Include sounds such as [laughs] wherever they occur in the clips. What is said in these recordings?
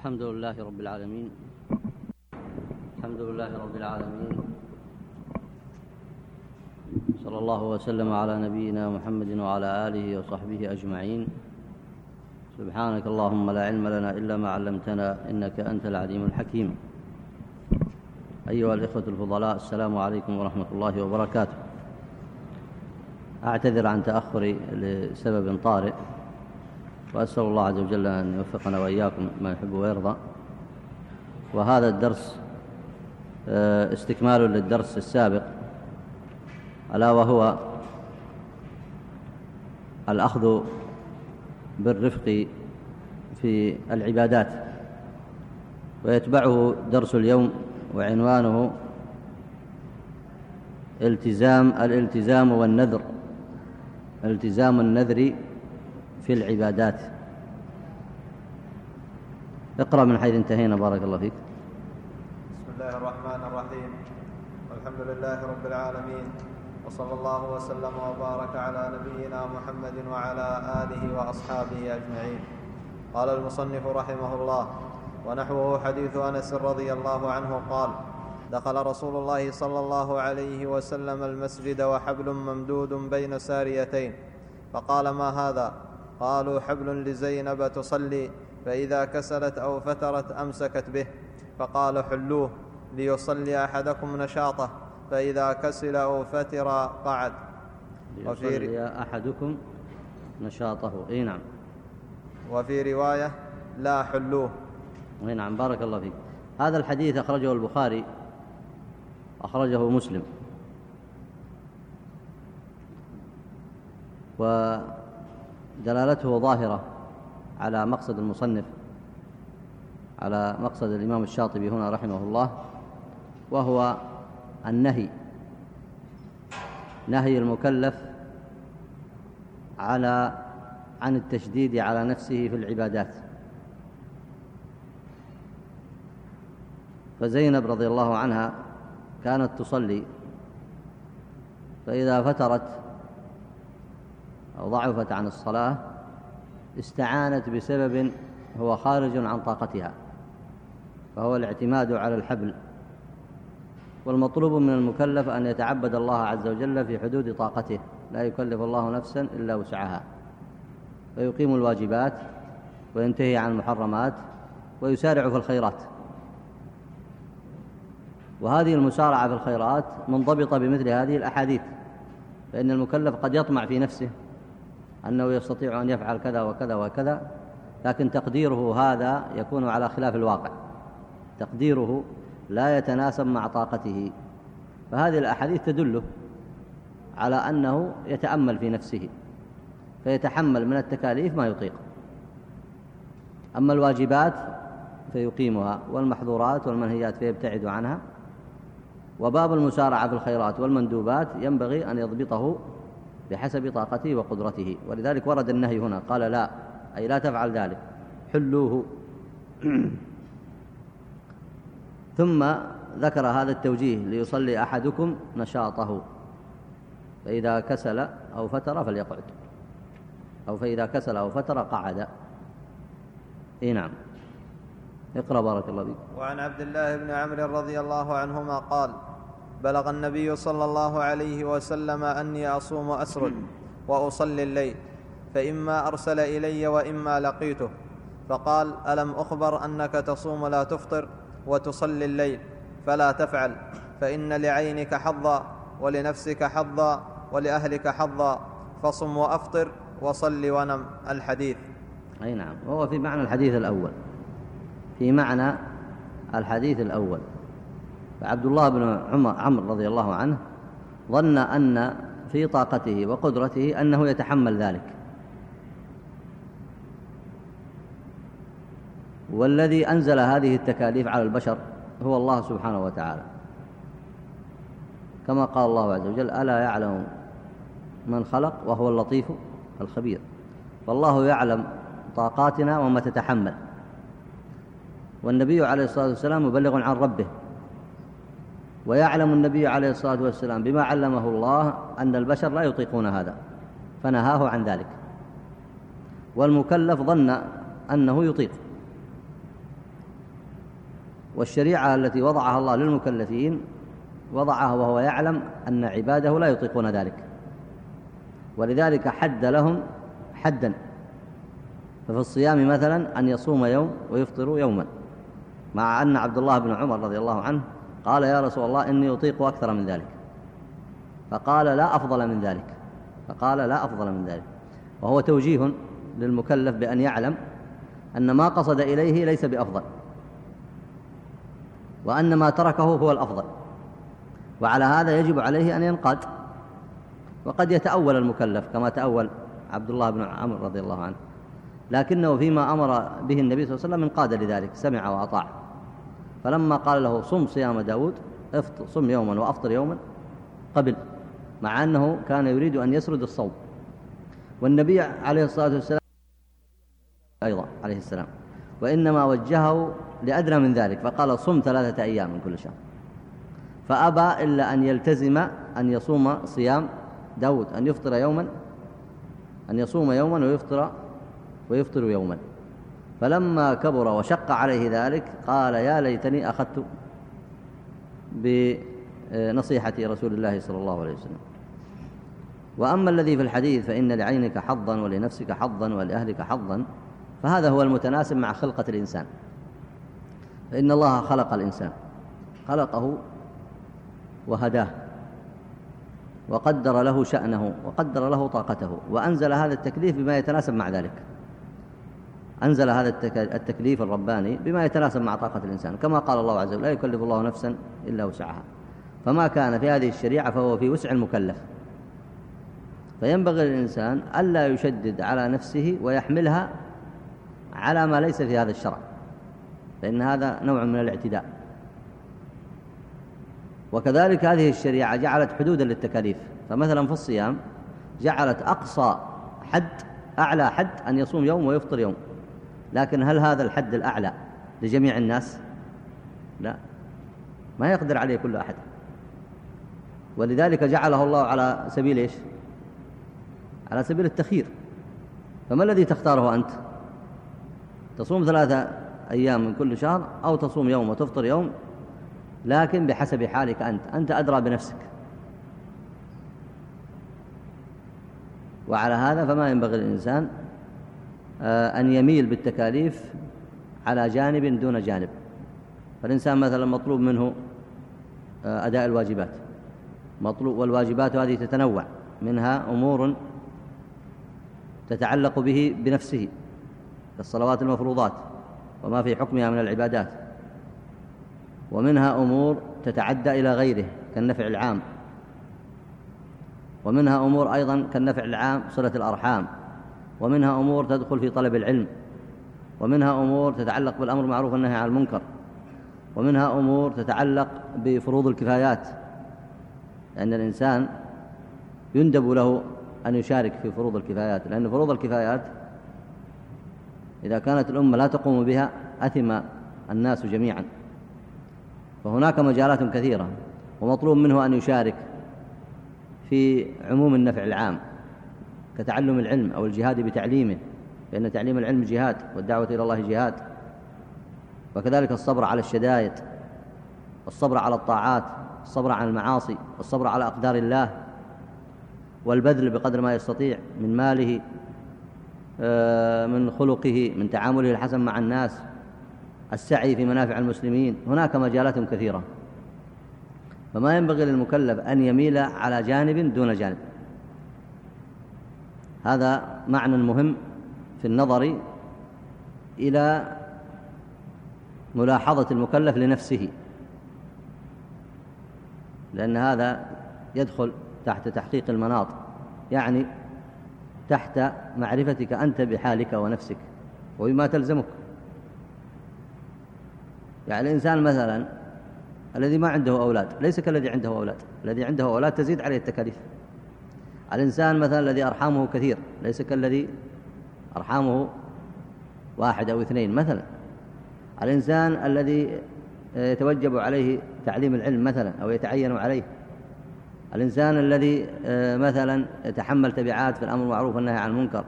الحمد لله رب العالمين. الحمد لله رب العالمين. صلى الله وسلم على نبينا محمد وعلى آله وصحبه أجمعين. سبحانك اللهم لا علم لنا إلا ما علمتنا إنك أنت العليم الحكيم. أيها الإخوة الفضلاء السلام عليكم ورحمة الله وبركاته. أعتذر عن تأخري لسبب طارئ. وأسأل الله عز وجل أن يوفقنا وإياكم ما يحب ويرضى. وهذا الدرس آه، استكمال للدرس السابق ألا وهو الأخذ بالرفق في العبادات. ويتبعه درس اليوم وعنوانه التزام الالتزام والنذر. التزام النذر في العبادات. اقرأ من حيث انتهينا بارك الله فيك. بسم الله الرحمن الرحيم. والحمد لله رب العالمين وصلى الله وسلم وبارك على نبينا محمد وعلى آله وأصحابه أجمعين. قال المصنف رحمه الله ونحوه حديث أنس رضي الله عنه قال دخل رسول الله صلى الله عليه وسلم المسجد وحبل ممدود بين ساريتين. فقال ما هذا؟ قالوا حبل لزينب تصلي فإذا كسلت أو فترت أمسكت به فقال حلوة ليصلي أحدكم نشاطه فإذا كسل أو فتر قعد. ليصلي أحدكم نشاطه. إي نعم. وفي رواية لا حلوة. إي نعم بارك الله فيك. هذا الحديث أخرجه البخاري أخرجه مسلم. ودلالته ظاهرة على مقصد المصنف على مقصد الإمام الشاطبي هنا رحمه الله وهو النهي نهي المكلف على عن التشديد على نفسه في العبادات. فزينب رضي الله عنها كانت تصلي فإذا فترت ضعفت عن الصلاة استعانت بسبب هو خارج عن طاقتها فهو الاعتماد على الحبل والمطلوب من المكلف أن يتعبد الله عز وجل في حدود طاقته لا يكلف الله نفسا إلا وسعها فيقيم الواجبات وينتهي عن المحرمات ويسارع في الخيرات. وهذه المسارعة في الخيرات منضبطة بمثل هذه الأحاديث فإن المكلف قد يطمع في نفسه أنه يستطيع أن يفعل كذا وكذا وكذا لكن تقديره هذا يكون على خلاف الواقع. تقديره لا يتناسب مع طاقته. فهذه الأحاديث تدله على أنه يتأمل في نفسه فيتحمل من التكاليف ما يطيق. أما الواجبات فيقيمها والمحظورات والمنهيات فيبتعد عنها. وباب المسارعة في الخيرات والمندوبات ينبغي أن يضبطه بحسب طاقته وقدرته. ولذلك ورد النهي هنا قال لا أي لا تفعل ذلك حلوة. [clears throat] ثم ذكر هذا التوجيه ليصلي أحدكم نشاطه. فإذا كسل أو فتر فليقعد. أو فإذا كسل أو فتر قعد. إيه نعم. اقرأ بارك الله فيك. وعن عبد الله بن عمرو رضي الله عنهما قال بلغ النبي صلى الله عليه وسلم أني أصوم أسرد وأصلي الليل فإما أرسل إلي وإما لقيته. فقال ألم أخبر أنك تصوم لا تفطر وتصلي الليل؟ فلا تفعل فإن لعينك حظا ولنفسك حظا ولأهلك حظا فصم وأفطر وصل ونم. الحديث. أي نعم وهو في معنى الحديث الأول. في معنى الحديث الأول. فعبد الله بن عمر عمرو رضي الله عنه ظن أن في طاقته وقدرته أنه يتحمل ذلك. والذي أنزل هذه التكاليف على البشر هو الله سبحانه وتعالى. كما قال الله عز وجل ألا يعلم من خلق وهو اللطيف الخبير فالله يعلم طاقاتنا وما تتحمل. والنبي عليه الصلاة والسلام مبلغ عن ربه. ويعلم النبي عليه الصلاة والسلام بما علمه الله أن البشر لا يطيقون هذا فنهاه عن ذلك. والمكلف ظن أنه يطيق. والشريعة التي وضعها الله للمكلفين وضعها وهو يعلم أن عباده لا يطيقون ذلك. ولذلك حد لهم حدا. ففي الصيام مثلا أن يصوم يوم ويفطر يوما مع أن عبد الله بن عمر رضي الله عنه قال يا رسول الله إني أطيق أكثر من ذلك. فقال لا أفضل من ذلك. فقال لا أفضل من ذلك. وهو توجيه للمكلف بأن يعلم أن ما قصد إليه ليس بأفضل. وأن ما تركه هو الأفضل. وعلى هذا يجب عليه أن ينقاد. وقد يتأول المكلف كما تأول عبد الله بن عمرو رضي الله عنه. لكنه فيما أمر به النبي صلى الله عليه وسلم انقاد لذلك سمع وأطاع. فلما قال له صم صيام داود افطر صم يوما وأفطر يوما قبل مع أنه كان يريد أن يسرد الصوم. والنبي عليه الصلاة والسلام أيضا عليه السلام. وإنما وجهه لأدنى من ذلك فقال صم ثلاثة أيام من كل شهر. فأبى إلا أن يلتزم أن يصوم صيام داود أن يفطر يوما أن يصوم يوما ويفطر ويفطر يوما. فلما كبر وشق عليه ذلك قال يا ليتني أخذت بنصيحة رسول الله صلى الله عليه وسلم. وأما الذي في الحديث فإن لعينك حظا ولنفسك حظا ولأهلك حظا فهذا هو المتناسب مع خلقة الإنسان. فإن الله خلق الإنسان خلقه وهداه وقدر له شأنه وقدر له طاقته وأنزل هذا التكليف بما يتناسب مع ذلك. أنزل هذا التكليف الرباني بما يتناسب مع طاقة الإنسان كما قال الله عز وجل لا يكلف الله نفسا إلا وسعها. فما كان في هذه الشريعة فهو في وسع المكلف. فينبغي للإنسان ألا يشدد على نفسه ويحملها على ما ليس في هذا الشرع فإن هذا نوع من الاعتداء. وكذلك هذه الشريعة جعلت حدودا للتكاليف. فمثلا في الصيام جعلت أقصى حد أعلى حد أن يصوم يوم ويفطر يوم. لكن هل هذا الحد الأعلى لجميع الناس؟ لا. ما يقدر عليه كل أحد. ولذلك جعله الله على سبيل إيش؟ على سبيل التخيير. فما الذي تختاره أنت؟ تصوم ثلاثة أيام من كل شهر أو تصوم يوم وتفطر يوم لكن بحسب حالك أنت. أنت أدرى بنفسك. وعلى هذا فما ينبغي للإنسان أن يميل بالتكاليف على جانب دون جانب. فالإنسان مثلا مطلوب منه آه، أداء الواجبات. مطلوب والواجبات هذه تتنوع. منها أمور تتعلق به بنفسه كالصلوات المفروضات وما في حكمها من العبادات. ومنها أمور تتعدى إلى غيره كالنفع العام. ومنها أمور أيضا كالنفع العام صلة الأرحام. ومنها أمور تدخل في طلب العلم ومنها أمور تتعلق بالأمر معروف والنهي عن المنكر ومنها أمور تتعلق بفروض الكفايات لأن الإنسان يندب له أن يشارك في فروض الكفايات لأن فروض الكفايات إذا كانت الأمة لا تقوم بها أثم الناس جميعا. فهناك مجالات كثيرة ومطلوب منه أن يشارك في عموم النفع العام. كتعلم العلم أو الجهاد بتعليمه لأن تعليم العلم جهاد والدعوة إلى الله جهاد. وكذلك الصبر على الشدائد والصبر على الطاعات الصبر على المعاصي والصبر على أقدار الله والبذل بقدر ما يستطيع من ماله آه، من خلقه من تعامله الحسن مع الناس السعي في منافع المسلمين. هناك مجالات كثيرة. فما ينبغي للمكلف أن يميل على جانب دون جانب. هذا معنى مهم في النظر إلى ملاحظة المكلف لنفسه لأن هذا يدخل تحت تحقيق المناط يعني تحت معرفتك أنت بحالك ونفسك وبما تلزمك. يعني الإنسان مثلا الذي ما عنده أولاد ليس كالذي عنده أولاد الذي عنده أولاد تزيد عليه التكاليف. الإنسان مثلا الذي أرحامه كثير ليس كالذي أرحامه واحد أو اثنين مثلا. الإنسان الذي يتوجب عليه تعليم العلم مثلا أو يتعين عليه. الإنسان الذي مثلا يتحمل تبعات في الأمر المعروف والنهي عن المنكر.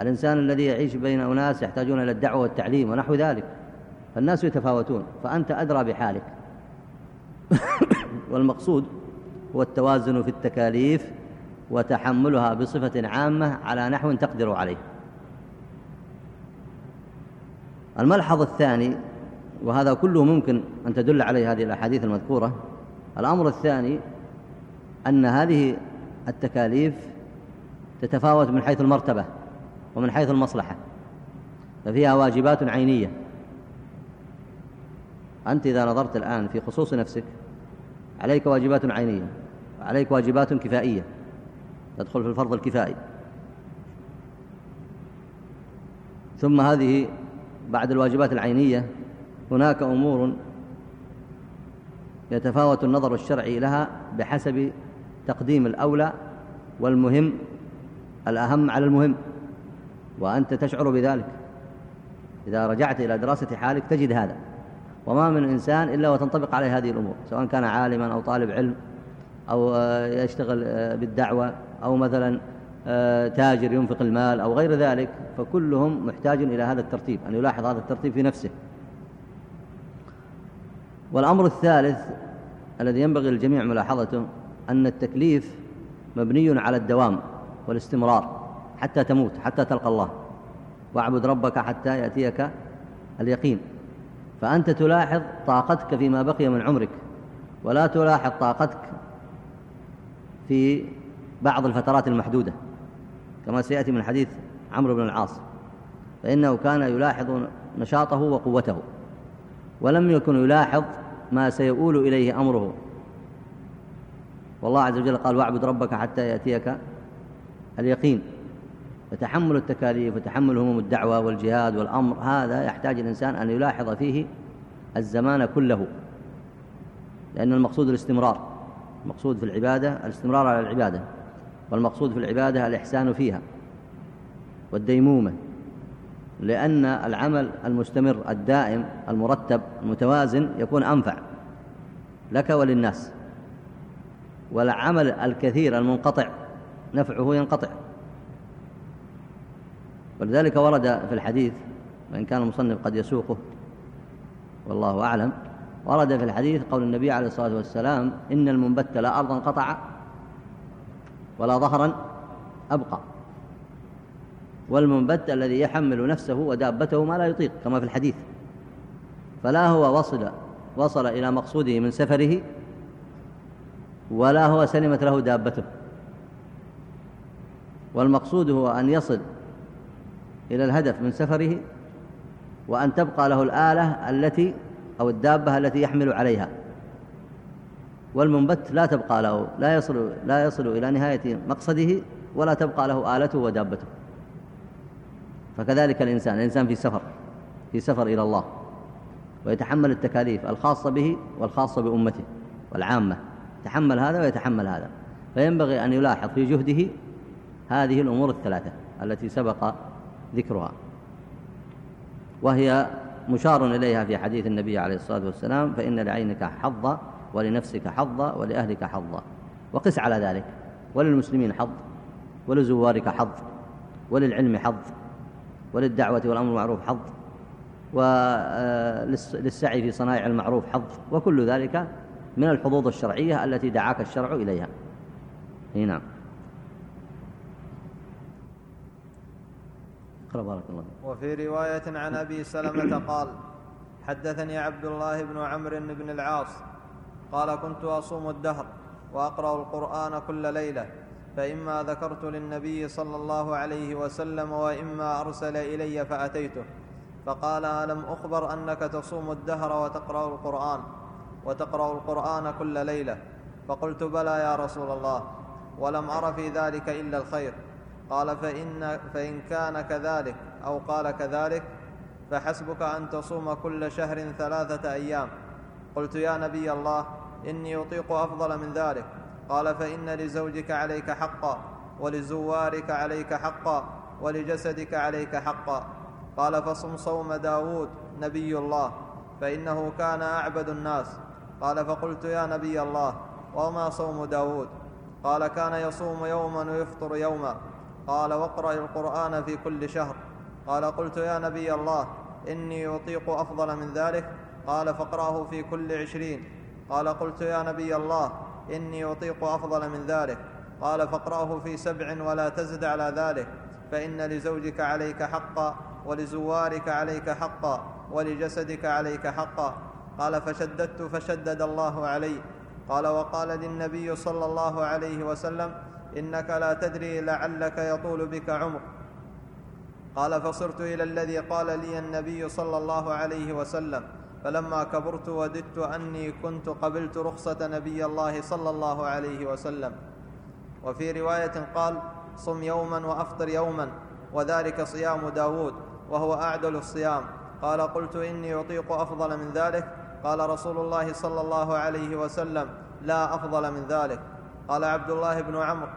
الإنسان الذي يعيش بين أناس يحتاجون إلى الدعوة والتعليم ونحو ذلك. فالناس يتفاوتون. فأنت أدرى بحالك. [coughs] والمقصود هو التوازن في التكاليف وتحملها بصفة عامة على نحو تقدر عليه. الملحظ الثاني وهذا كله ممكن أن تدل عليه هذه الأحاديث المذكورة الأمر الثاني أن هذه التكاليف تتفاوت من حيث المرتبة ومن حيث المصلحة ففيها واجبات عينية. أنت إذا نظرت الآن في خصوص نفسك عليك واجبات عينية وعليك واجبات كفائية تدخل في الفرض الكفائي. ثم هذه بعد الواجبات العينية هناك أمور يتفاوت النظر الشرعي لها بحسب تقديم الأولى والمهم الأهم على المهم وأنت تشعر بذلك. إذا رجعت إلى دراسة حالك تجد هذا. وما من إنسان إلا وتنطبق عليه هذه الأمور سواء كان عالما أو طالب علم أو يشتغل بالدعوة. أو مثلا تاجر ينفق المال أو غير ذلك فكلهم محتاج إلى هذا الترتيب أن يلاحظ هذا الترتيب في نفسه. والأمر الثالث الذي ينبغي للجميع ملاحظته أن التكليف مبني على الدوام والاستمرار حتى تموت حتى تلقى الله. واعبد ربك حتى يأتيك اليقين. فأنت تلاحظ طاقتك فيما بقي من عمرك ولا تلاحظ طاقتك في بعض الفترات المحدودة كما سيأتي من حديث عمرو بن العاص فإنه كان يلاحظ نشاطه وقوته ولم يكن يلاحظ ما سيؤول إليه أمره. والله عز وجل قال واعبد ربك حتى يأتيك اليقين فتحمل التكاليف وتحمل هموم الدعوة والجهاد والأمر هذا يحتاج الإنسان أن يلاحظ فيه الزمان كله لأن المقصود الاستمرار المقصود في العبادة الاستمرار على العبادة. والمقصود في العبادة الإحسان فيها والديمومة لأن العمل المستمر الدائم المرتب المتوازن يكون أنفع لك وللناس والعمل الكثير المنقطع نفعه ينقطع. ولذلك ورد في الحديث وإن كان المصنف قد يسوقه والله أعلم ورد في الحديث قول النبي عليه الصلاة والسلام إن المنبت لا أرضا قطع ولا ظهرا أبقى. والمنبت الذي يحمل نفسه ودابته ما لا يطيق كما في الحديث. فلا هو وصل وصل إلى مقصوده من سفره ولا هو سلمت له دابته. والمقصود هو أن يصل إلى الهدف من سفره وأن تبقى له الآلة التي أو الدابة التي يحمل عليها. والمنبت لا تبقى له لا يصل, لا يصل إلى نهاية مقصده ولا تبقى له آلته ودابته. فكذلك الإنسان الإنسان في سفر في سفر إلى الله ويتحمل التكاليف الخاصة به والخاصة بأمته والعامة يتحمل هذا ويتحمل هذا. فينبغي أن يلاحظ في جهده هذه الأمور الثلاثة التي سبق ذكرها وهي مشار إليها في حديث النبي عليه الصلاة والسلام فإن لعينك حظا ولنفسك حظا ولأهلك حظا. وقس على ذلك. وللمسلمين حظ ولزوارك حظ وللعلم حظ وللدعوة والأمر المعروف حظ وللسعي في صنائع المعروف حظ وكل ذلك من الحظوظ الشرعية التي دعاك الشرع إليها. نعم. بارك الله وفي رواية عن أبي سلمة قال حدثني عبد الله بن عمرو بن العاص قال كنت أصوم الدهر وأقرأ القرآن كل ليلة فإما ذكرت للنبي صلى الله عليه وسلم وإما أرسل إلي فأتيته. فقال ألم أخبر أنك تصوم الدهر وتقرأ القرآن؟ وتقرأ القرآن كل ليلة. فقلت بلى يا رسول الله ولم أر في ذلك إلا الخير. قال فإن, فإن كان كذلك أو قال كذلك فحسبك أن تصوم كل شهر ثلاثة أيام. قلت يا نبي الله إني أطيق أفضل من ذلك. قال فإن لزوجك عليك حقا ولزوارك عليك حقا ولجسدك عليك حقا. قال فصم صوم داود نبي الله فإنه كان أعبد الناس. قال فقلت يا نبي الله وما صوم داود؟ قال كان يصوم يوما ويفطر يوما. قال واقرأ القرآن في كل شهر. قال قلت يا نبي الله إني أطيق أفضل من ذلك. قال فاقرأه في كل عشرين. قال قلت يا نبي الله إني أطيق أفضل من ذلك. قال فاقرأه في سبع ولا تزد على ذلك. فإن لزوجك عليك حقا ولزوارك عليك حقا ولجسدك عليك حقا. قال فشددت فشدد الله علي. قال وقال للنبي صلى الله عليه وسلم إنك لا تدري لعلك يطول بك عمر. قال فصرت إلى الذي قال لي النبي صلى الله عليه وسلم. فلما كبرت وددت أني كنت قبلت رخصة نبي الله صلى الله عليه وسلم. وفي رواية قال صم يوما وأفطر يوما وذلك صيام داود وهو أعدل الصيام. قال قلت إني أطيق أفضل من ذلك. قال رسول الله صلى الله عليه وسلم لا أفضل من ذلك. قال عبد الله بن عمرو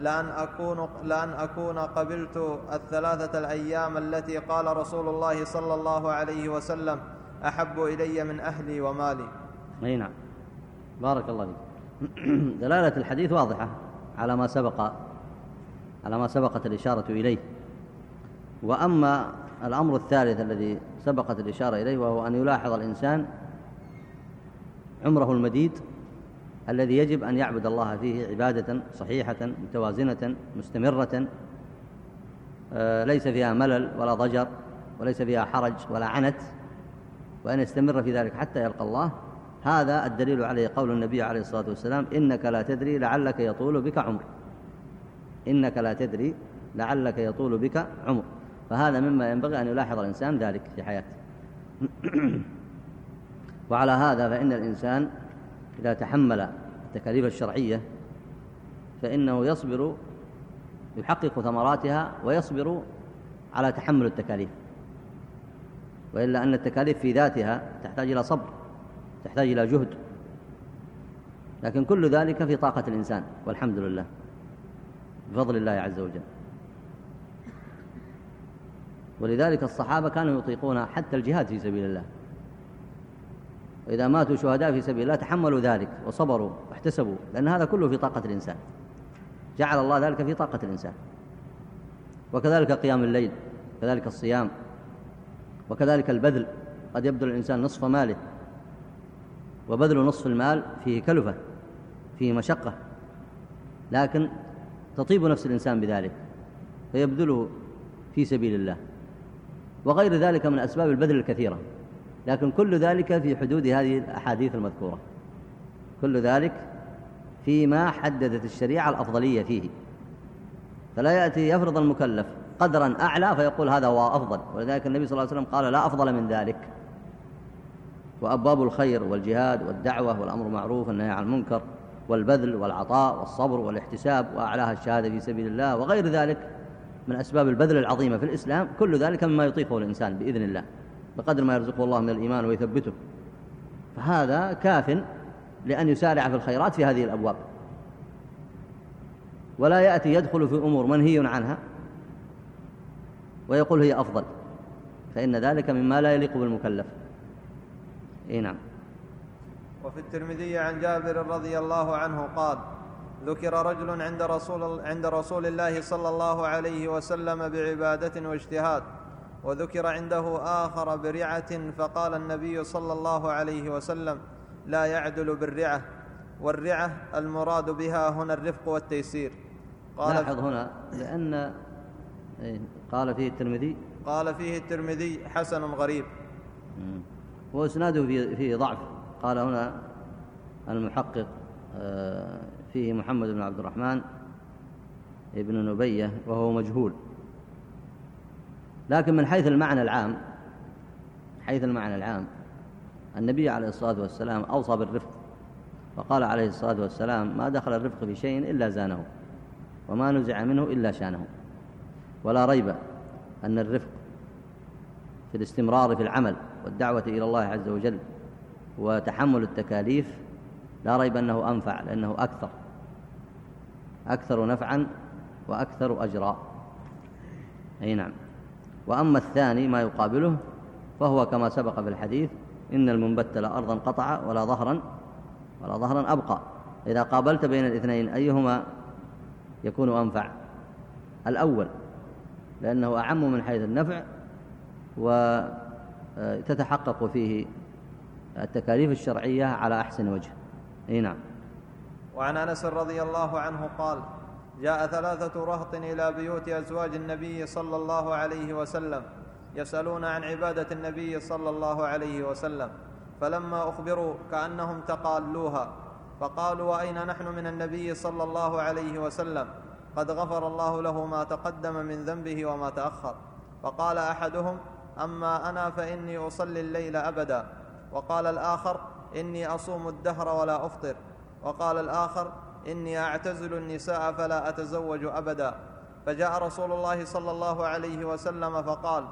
لأن أكون, لأن أكون قبلت الثلاثة الأيام التي قال رسول الله صلى الله عليه وسلم أحب إلي من أهلي ومالي. أي نعم. بارك الله فيك. [clears throat] دلالة الحديث واضحة على ما سبق على ما سبقت الإشارة إليه. وأما الأمر الثالث الذي سبقت الإشارة إليه وهو أن يلاحظ الإنسان عمره المديد الذي يجب أن يعبد الله فيه عبادة صحيحة متوازنة مستمرة. آه، ليس فيها ملل ولا ضجر وليس فيها حرج ولا عنت. وأن يستمر في ذلك حتى يلقى الله. هذا الدليل عليه قول النبي عليه الصلاة والسلام إنك لا تدري لعلك يطول بك عمر إنك لا تدري لعلك يطول بك عمر فهذا مما ينبغي أن يلاحظ الإنسان ذلك في حياته. [clears throat] وعلى هذا فإن الإنسان إذا تحمل التكاليف الشرعية فإنه يصبر يحقق ثمراتها ويصبر على تحمل التكاليف. وإلا أن التكاليف في ذاتها تحتاج إلى صبر تحتاج إلى جهد. لكن كل ذلك في طاقة الإنسان والحمد لله. بفضل الله عز وجل. ولذلك الصحابة كانوا يطيقون حتى الجهاد في سبيل الله. وإذا ماتوا شهداء في سبيل الله تحملوا ذلك وصبروا واحتسبوا لأن هذا كله في طاقة الإنسان. جعل الله ذلك في طاقة الإنسان. وكذلك قيام الليل كذلك الصيام وكذلك البذل قد يبذل الإنسان نصف ماله وبذل نصف المال فيه كلفة فيه مشقة لكن تطيب نفس الإنسان بذلك فيبذله في سبيل الله. وغير ذلك من أسباب البذل الكثيرة لكن كل ذلك في حدود هذه الأحاديث المذكورة. كل ذلك فيما حددت الشريعة الأفضلية فيه. فلا يأتي يفرض المكلف قدرا أعلى فيقول هذا هو أفضل. ولذلك النبي صلى الله عليه وسلم قال لا أفضل من ذلك. وأبواب الخير والجهاد والدعوة والأمر معروف والنهي عن المنكر والبذل والعطاء والصبر والاحتساب وأعلاها الشهادة في سبيل الله وغير ذلك من أسباب البذل العظيمة في الإسلام. كل ذلك مما يطيقه الإنسان بإذن الله بقدر ما يرزقه الله من الإيمان ويثبته. فهذا كاف لأن يسارع في الخيرات في هذه الأبواب. ولا يأتي يدخل في أمور منهي عنها ويقول هي أفضل. فإن ذلك مما لا يليق بالمكلف. إيه نعم. وفي الترمذي عن جابر رضي الله عنه قال ذكر رجل عند رسول, عند رسول الله صلى الله عليه وسلم بعبادة واجتهاد وذكر عنده آخر برعة فقال النبي صلى الله عليه وسلم لا يعدل بالرعة والرعة المراد بها هنا الرفق والتيسير. قال لاحظ هنا لأن إيه، قال فيه الترمذي. قال فيه الترمذي حسن غريب. وإسناده فيه, فيه ضعف. قال هنا المحقق آه، فيه محمد بن عبد الرحمن ابن نبية وهو مجهول. لكن من حيث المعنى العام حيث المعنى العام النبي عليه الصلاة والسلام أوصى بالرفق. وقال عليه الصلاة والسلام ما دخل الرفق في شيء إلا زانه وما نزع منه إلا شانه. ولا ريب أن الرفق في الاستمرار في العمل والدعوة إلى الله عز وجل وتحمل التكاليف لا ريب أنه أنفع لأنه أكثر أكثر نفعا وأكثر أجرا. أي نعم. وأما الثاني ما يقابله فهو كما سبق في الحديث إن المنبت لا أرضا قطع ولا ظهرا ولا ظهرا أبقى. إذا قابلت بين الاثنين أيهما يكون أنفع؟ الأول لأنه أعم من حيث النفع تتحقق فيه التكاليف الشرعية على أحسن وجه. أي نعم. وعن أنس رضي الله عنه قال جاء ثلاثة رهط إلى بيوت أزواج النبي صلى الله عليه وسلم يسألون عن عبادة النبي صلى الله عليه وسلم فلما أخبروا كأنهم تقالوها فقالوا وأين نحن من النبي صلى الله عليه وسلم؟ قد غفر الله له ما تقدم من ذنبه وما تأخر. فقال أحدهم أما أنا فإني أصلي الليل أبدا. وقال الآخر إني أصوم الدهر ولا أفطر. وقال الآخر إني أعتزل النساء فلا أتزوج أبدا. فجاء رسول الله صلى الله عليه وسلم فقال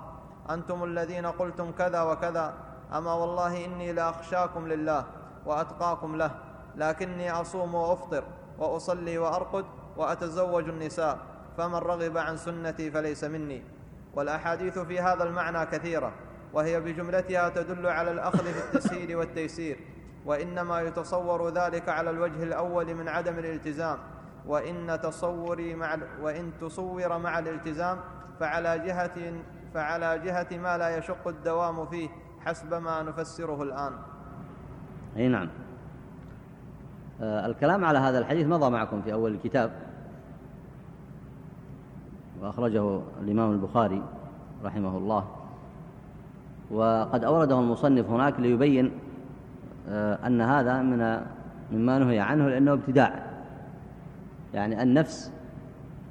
أنتم الذين قلتم كذا وكذا أما والله إني لأخشاكم لله وأتقاكم له لكني أصوم وأفطر وأصلي وأرقد وأتزوج النساء فمن رغب عن سنتي فليس مني. والأحاديث في هذا المعنى كثيرة وهي بجملتها تدل على الأخذ في التسهيل والتيسير. وإنما يتصور ذلك على الوجه الأول من عدم الالتزام. وإن تصوري مع وإن تصور مع الالتزام فعلى جهة فعلى جهة ما لا يشق الدوام فيه حسب ما نفسره الآن. أي نعم. الكلام على هذا الحديث مضى معكم في أول الكتاب. وأخرجه الإمام البخاري رحمه الله. وقد أورده المصنف هناك ليبين آه أن هذا من مما نهي عنه لأنه ابتداع. يعني النفس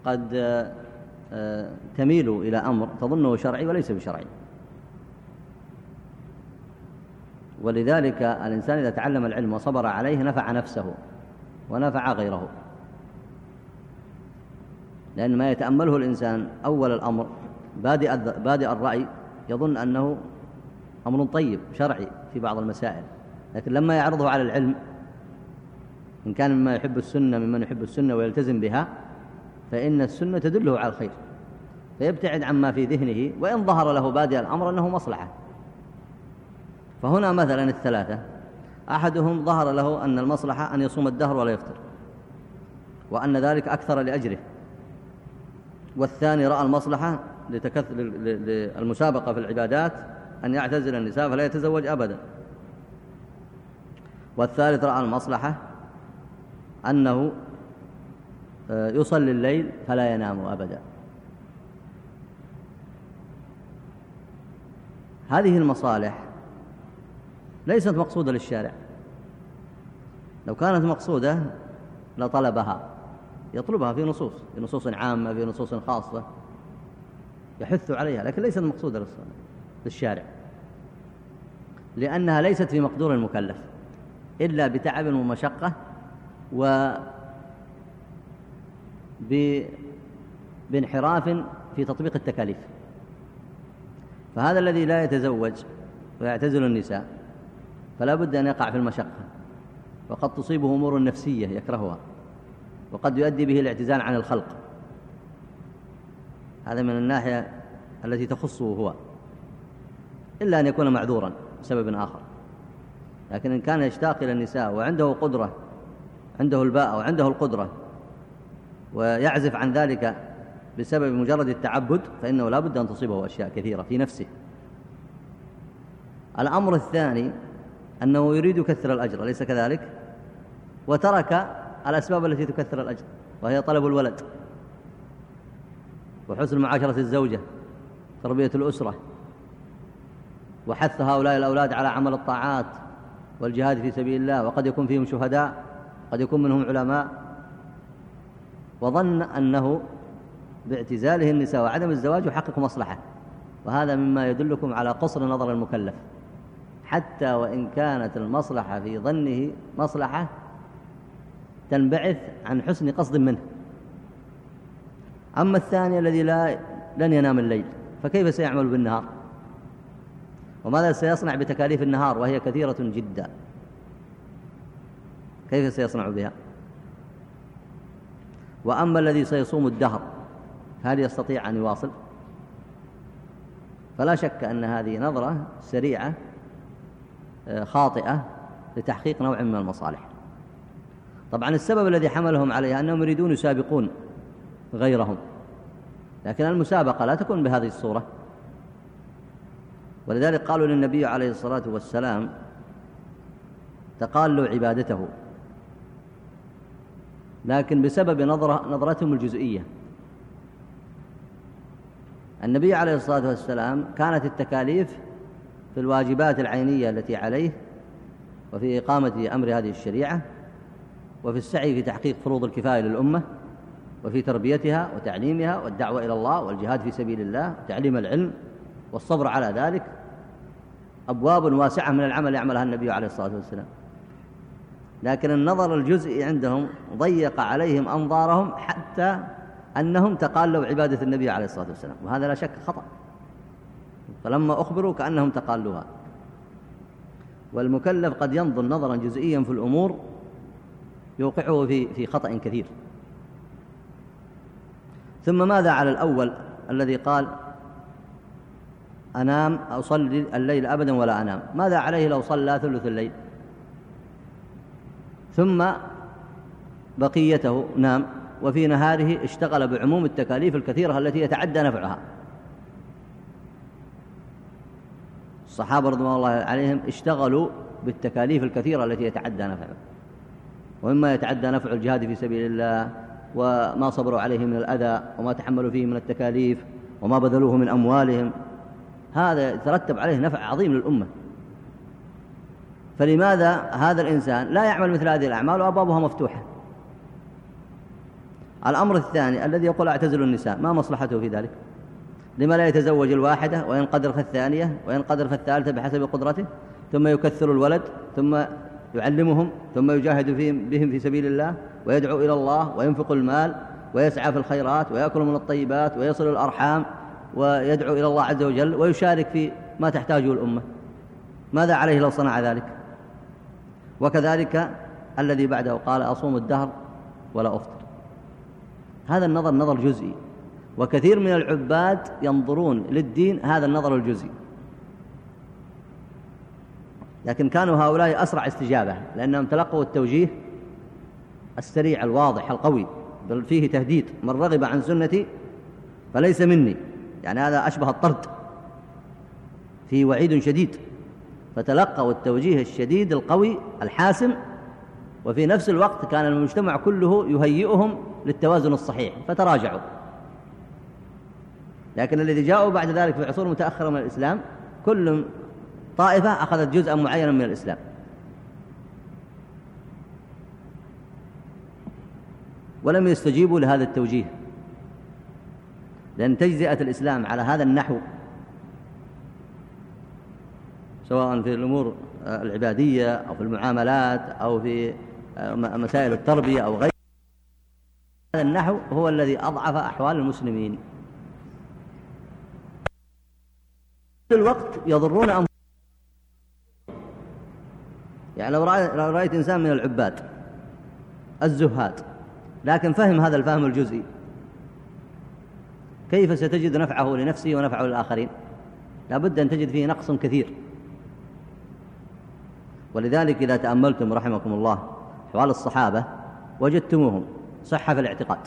قد آه تميل إلى أمر تظنه شرعي وليس بشرعي. ولذلك الإنسان إذا تعلم العلم وصبر عليه نفع نفسه ونفع غيره. لأن ما يتأمله الإنسان أول الأمر بادئ, بادئ الرأي يظن أنه أمر طيب شرعي في بعض المسائل لكن لما يعرضه على العلم إن كان مما يحب السنة ممن يحب السنة ويلتزم بها فإن السنة تدله على الخير فيبتعد عما في ذهنه وإن ظهر له بادئ الأمر أنه مصلحة. فهنا مثلا الثلاثة. أحدهم ظهر له أن المصلحة أن يصوم الدهر ولا يفطر وأن ذلك أكثر لأجره والثاني رأى المصلحة للمسابقة في العبادات أن يعتزل النساء فلا يتزوج أبدا. والثالث رأى المصلحة أنه آه، يصلي الليل فلا ينام أبدا. هذه المصالح ليست مقصودة للشارع. لو كانت مقصودة لطلبها يطلبها في نصوص في نصوص عامة في نصوص خاصة يحث عليها لكن ليست مقصودة للشارع. لأنها ليست في مقدور المكلف إلا بتعب ومشقة و بانحراف في تطبيق التكاليف. فهذا الذي لا يتزوج ويعتزل النساء فلا بد أن يقع في المشقة وقد تصيبه أمور نفسية يكرهها وقد يؤدي به الاعتزال عن الخلق. هذا من الناحية التي تخصه هو إلا أن يكون معذورا بسبب آخر. لكن إن كان يشتاق إلى النساء وعنده قدرة عنده الباء وعنده القدرة ويعزف عن ذلك بسبب مجرد التعبد فإنه لا بد أن تصيبه أشياء كثيرة في نفسه. الأمر الثاني أنه يريد يكثر الأجر أليس كذلك؟ وترك الأسباب التي تكثر الأجر وهي طلب الولد وحسن معاشرة الزوجة تربية الأسرة وحث هؤلاء الأولاد على عمل الطاعات والجهاد في سبيل الله وقد يكون فيهم شهداء قد يكون منهم علماء. وظن أنه باعتزاله النساء وعدم الزواج يحقق مصلحة وهذا مما يدلكم على قصر نظر المكلف. حتى وإن كانت المصلحة في ظنه مصلحة تنبعث عن حسن قصد منه. أما الثاني الذي لا لن ينام الليل فكيف سيعمل بالنهار؟ وماذا سيصنع بتكاليف النهار وهي كثيرة جدا؟ كيف سيصنع بها؟ وأما الذي سيصوم الدهر هل يستطيع أن يواصل؟ فلا شك أن هذه نظرة سريعة خاطئة لتحقيق نوع من المصالح. طبعا السبب الذي حملهم عليها أنهم يريدون يسابقون غيرهم. لكن المسابقة لا تكون بهذه الصورة. ولذلك قالوا للنبي عليه الصلاة والسلام تقالوا عبادته. لكن بسبب نظرة نظرتهم الجزئية. النبي عليه الصلاة والسلام كانت التكاليف في الواجبات العينية التي عليه وفي إقامة أمر هذه الشريعة وفي السعي في تحقيق فروض الكفاية للأمة وفي تربيتها وتعليمها والدعوة إلى الله والجهاد في سبيل الله وتعليم العلم والصبر على ذلك أبواب واسعة من العمل يعملها النبي عليه الصلاة والسلام. لكن النظر الجزئي عندهم ضيق عليهم أنظارهم حتى أنهم تقالوا عبادة النبي عليه الصلاة والسلام وهذا لا شك خطأ. فلما أخبروا كأنهم تقالوها. والمكلف قد ينظر نظرا جزئيا في الأمور يوقعه في في خطأ كثير. ثم ماذا على الأول الذي قال أنام أصلي الليل أبدا ولا أنام؟ ماذا عليه لو صلى ثلث الليل؟ ثم بقيته نام وفي نهاره اشتغل بعموم التكاليف الكثيرة التي يتعدى نفعها. الصحابة رضوان الله عليهم اشتغلوا بالتكاليف الكثيرة التي يتعدى نفعها ومما يتعدى نفع الجهاد في سبيل الله وما صبروا عليه من الأذى وما تحملوا فيه من التكاليف وما بذلوه من أموالهم. هذا يترتب عليه نفع عظيم للأمة. فلماذا هذا الإنسان لا يعمل مثل هذه الأعمال وأبوابها مفتوحة؟ الأمر الثاني الذي يقول اعتزل النساء ما مصلحته في ذلك؟ لما لا يتزوج الواحدة وينقدر في الثانية وينقدر في الثالثة بحسب قدرته ثم يكثر الولد ثم يعلمهم ثم يجاهد فيهم بهم في سبيل الله ويدعو إلى الله وينفق المال ويسعى في الخيرات ويأكل من الطيبات ويصل الأرحام ويدعو إلى الله عز وجل ويشارك في ما تحتاجه الأمة. ماذا عليه لو صنع ذلك؟ وكذلك الذي بعده قال أصوم الدهر ولا أفطر. هذا النظر نظر جزئي. وكثير من العباد ينظرون للدين هذا النظر الجزئي. لكن كانوا هؤلاء أسرع استجابة لأنهم تلقوا التوجيه السريع الواضح القوي بل فيه تهديد. من رغب عن سنتي فليس مني. يعني هذا أشبه الطرد. فيه وعيد شديد. فتلقوا التوجيه الشديد القوي الحاسم وفي نفس الوقت كان المجتمع كله يهيئهم للتوازن الصحيح. فتراجعوا. لكن الذي جاءوا بعد ذلك في عصور متأخرة من الإسلام كل طائفة أخذت جزءا معينا من الإسلام. ولم يستجيبوا لهذا التوجيه. لأن تجزئة الإسلام على هذا النحو سواء في الأمور العبادية أو في المعاملات أو في مسائل التربية أو غير هذا النحو هو الذي أضعف أحوال المسلمين. الوقت يضرون أنفسهم يعني لو رأيت, لو رأيت إنسان من العباد الزهاد لكن فهم هذا الفهم الجزئي كيف ستجد نفعه لنفسه ونفعه للآخرين؟ لابد أن تجد فيه نقص كثير. ولذلك إذا تأملتم رحمكم الله حوال الصحابة وجدتموهم صحة في الاعتقاد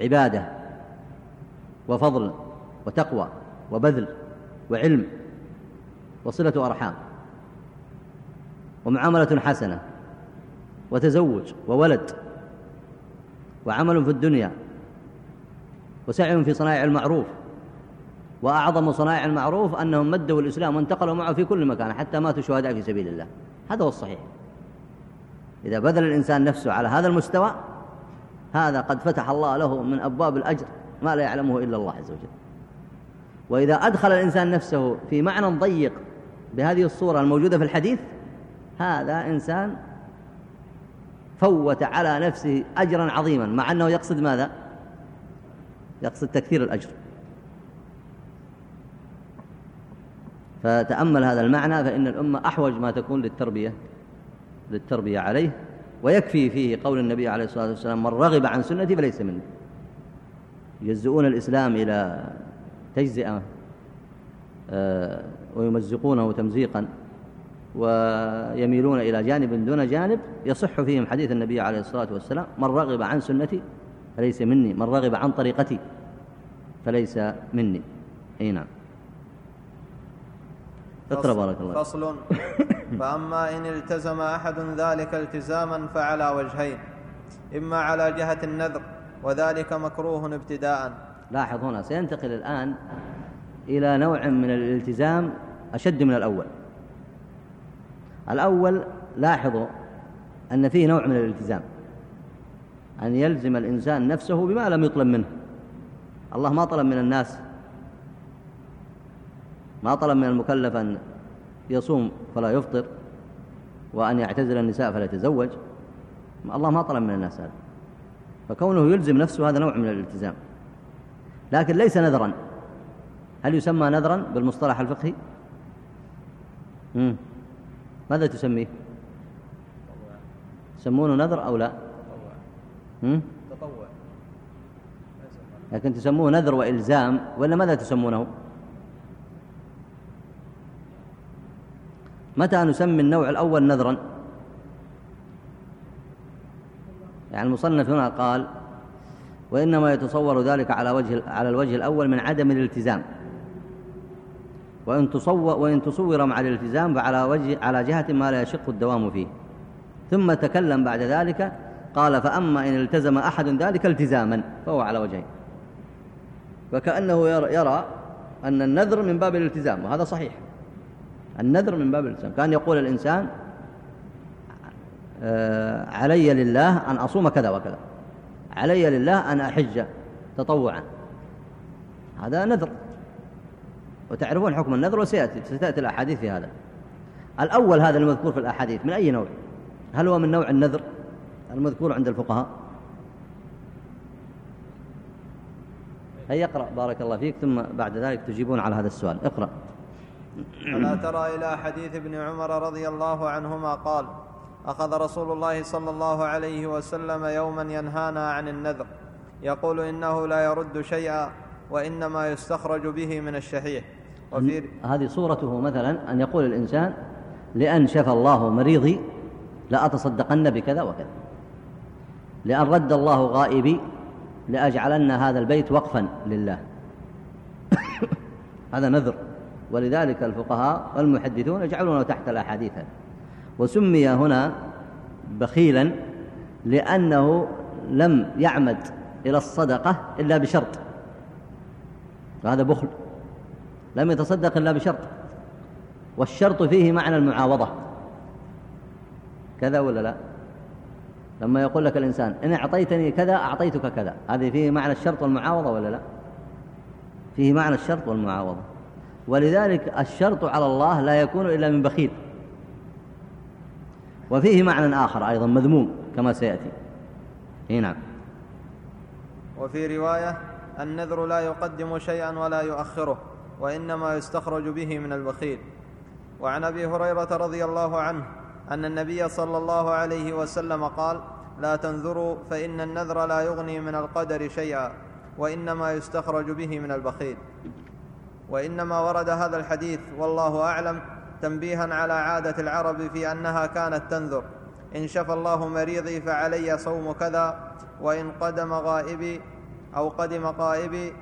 عبادة وفضل وتقوى. وبذل وعلم وصلة أرحام ومعاملة حسنة وتزوج وولد وعمل في الدنيا وسعي في صنائع المعروف وأعظم صنائع المعروف أنهم مدوا الإسلام وانتقلوا معه في كل مكان حتى ماتوا شهداء في سبيل الله. هذا هو الصحيح. إذا بذل الإنسان نفسه على هذا المستوى هذا قد فتح الله له من أبواب الأجر ما لا يعلمه إلا الله عز وجل. وإذا أدخل الإنسان نفسه في معنى ضيق بهذه الصورة الموجودة في الحديث هذا إنسان فوت على نفسه أجرا عظيما مع أنه يقصد ماذا؟ يقصد تكثير الأجر فتأمل هذا المعنى فإن الأمة أحوج ما تكون للتربية للتربية عليه ويكفي فيه قول النبي عليه الصلاة والسلام من رغب عن سنتي فليس مني يجزئون الإسلام إلى تجزئة آه، ويمزقونه تمزيقا ويميلون إلى جانب دون جانب يصح فيهم حديث النبي عليه الصلاة والسلام من رغب عن سنتي فليس مني من رغب عن طريقتي فليس مني. أي نعم. اقرأ بارك الله فصل. [laughs] فأما إن التزم أحد ذلك التزاما فعلى وجهين إما على جهة النذر وذلك مكروه ابتداء لاحظ هنا سينتقل الآن إلى نوع من الالتزام أشد من الأول. الأول لاحظوا أن فيه نوع من الالتزام أن يلزم الإنسان نفسه بما لم يطلب منه. الله ما طلب من الناس ما طلب من المكلف أن يصوم فلا يفطر وأن يعتزل النساء فلا يتزوج. الله ما طلب من الناس هذا. فكونه يلزم نفسه هذا نوع من الالتزام. لكن ليس نذرا. هل يسمى نذرا بالمصطلح الفقهي. ماذا تسميه؟ تسمونه نذر أو لا؟ تطوع لكن تسموه نذر وإلزام ولا ماذا تسمونه؟ متى نسمي النوع الأول نذرا؟ يعني المصنف هنا قال وإنما يتصور ذلك على وجه على الوجه الأول من عدم الالتزام. وإن تصور وإن تصور مع الالتزام فعلى وجه على جهة ما لا يشق الدوام فيه. ثم تكلم بعد ذلك قال فأما إن التزم أحد ذلك التزاما فهو على وجهين. وكأنه يرى أن النذر من باب الالتزام وهذا صحيح. النذر من باب الالتزام. كان يقول الإنسان آه، علي لله أن أصوم كذا وكذا. علي لله أن أحج تطوعا. هذا نذر. وتعرفون حكم النذر وسيأتي ستأتي الأحاديث في هذا. الأول هذا المذكور في الأحاديث من أي نوع؟ هل هو من نوع النذر المذكور عند الفقهاء؟ هيا اقرأ بارك الله فيك ثم بعد ذلك تجيبون على هذا السؤال. اقرأ. ألا ترى إلى حديث ابن عمر رضي الله عنهما قال أخذ رسول الله صلى الله عليه وسلم يوما ينهانا عن النذر. يقول إنه لا يرد شيئا وإنما يستخرج به من الشحيح. وفي هذه صورته مثلا أن يقول الإنسان لأن شفى الله مريضي لأتصدقن بكذا وكذا. لأن رد الله غائبي لأجعلن هذا البيت وقفا لله. [coughs] هذا نذر. ولذلك الفقهاء والمحدثون يجعلونه تحت الأحاديث وسمي هنا بخيلا لأنه لم يعمد إلى الصدقة إلا بشرط. وهذا بخل. لم يتصدق إلا بشرط. والشرط فيه معنى المعاوضة. كذا ولا لا؟ لما يقول لك الإنسان إن أعطيتني كذا أعطيتك كذا. هذه فيه معنى الشرط والمعاوضة ولا لا؟ فيه معنى الشرط والمعاوضة. ولذلك الشرط على الله لا يكون إلا من بخيل. وفيه معنى آخر أيضا مذموم كما سيأتي. هنا نعم. وفي رواية النذر لا يقدم شيئا ولا يؤخره وإنما يستخرج به من البخيل وعن أبي هريرة رضي الله عنه أن النبي صلى الله عليه وسلم قال لا تنذروا فإن النذر لا يغني من القدر شيئا وإنما يستخرج به من البخيل وإنما ورد هذا الحديث والله أعلم تنبيها على عادة العرب في أنها كانت تنذر. إن شفى الله مريضي فعلي صوم كذا وإن قدم غائبي أو قدم غائبي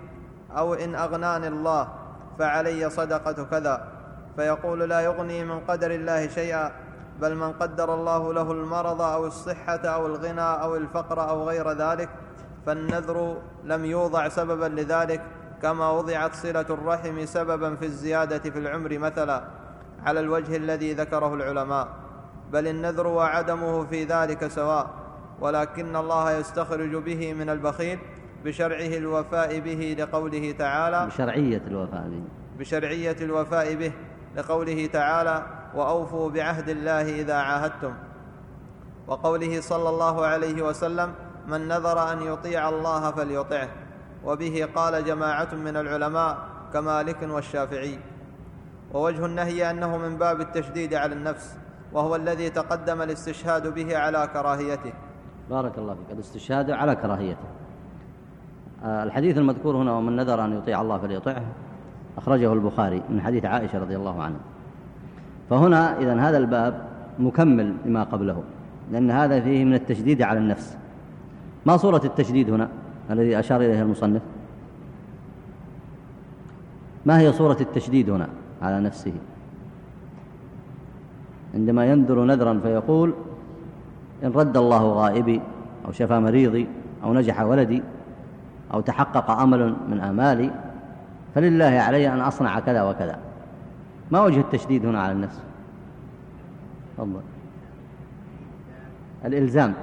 أو إن أغناني الله فعلي صدقة كذا. فيقول لا يغني من قدر الله شيئا بل من قدر الله له المرض أو الصحة أو الغنى أو الفقر أو غير ذلك فالنذر لم يوضع سببا لذلك كما وضعت صلة الرحم سببا في الزيادة في العمر مثلا. على الوجه الذي ذكره العلماء بل النذر وعدمه في ذلك سواء ولكن الله يستخرج به من البخيل بشرعه الوفاء به لقوله تعالى بشرعية الوفاء به. بشرعية الوفاء به لقوله تعالى وأوفوا بعهد الله إذا عاهدتم وقوله صلى الله عليه وسلم من نذر أن يطيع الله فليطعه وبه قال جماعة من العلماء كمالك والشافعي ووجه النهي أنه من باب التشديد على النفس وهو الذي تقدم الاستشهاد به على كراهيته. بارك الله فيك. الاستشهاد على كراهيته. آه، الحديث المذكور هنا ومن نذر أن يطيع الله فليطعه أخرجه البخاري من حديث عائشة رضي الله عنها. فهنا إذن هذا الباب مكمل لما قبله لأن هذا فيه من التشديد على النفس. ما صورة التشديد هنا الذي أشار إليه المصنف؟ ما هي صورة التشديد هنا؟ على نفسه. عندما ينذر نذرا فيقول إن رد الله غائبي أو شفى مريضي أو نجح ولدي أو تحقق أمل من آمالي فلله علي أن أصنع كذا وكذا. ما وجه التشديد هنا على النفس؟ تفضل. الإلزام.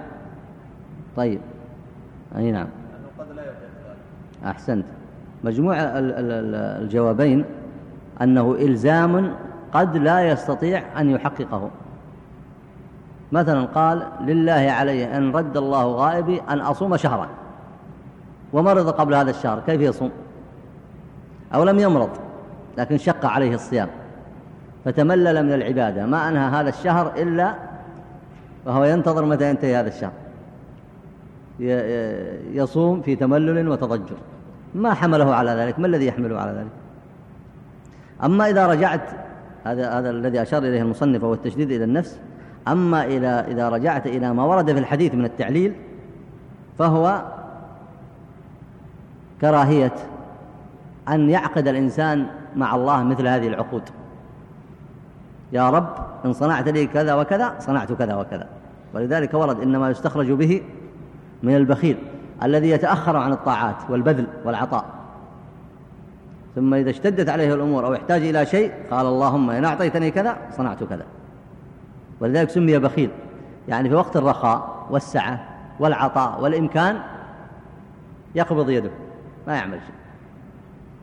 طيب. أي نعم. أحسنت. مجموع الجوابين أنه إلزام قد لا يستطيع أن يحققه. مثلا قال لله علي أن رد الله غائبي أن أصوم شهرا ومرض قبل هذا الشهر كيف يصوم؟ أو لم يمرض لكن شق عليه الصيام فتملل من العبادة ما أنهى هذا الشهر إلا وهو ينتظر متى ينتهي هذا الشهر. يصوم في تملل وتضجر. ما حمله على ذلك؟ ما الذي يحمله على ذلك؟ أما إذا رجعت هذا هذا الذي أشار إليه المصنف هو التشديد إلى النفس أما إلى إذا رجعت إلى ما ورد في الحديث من التعليل فهو كراهية أن يعقد الإنسان مع الله مثل هذه العقود. يا رب إن صنعت لي كذا وكذا صنعت كذا وكذا. ولذلك ورد إنما يستخرج به من البخيل الذي يتأخر عن الطاعات والبذل والعطاء. ثم إذا اشتدت عليه الأمور أو يحتاج إلى شيء قال اللهم إن أعطيتني كذا صنعت كذا. ولذلك سمي بخيل. يعني في وقت الرخاء والسعة والعطاء والإمكان يقبض يده. ما يعمل شيء.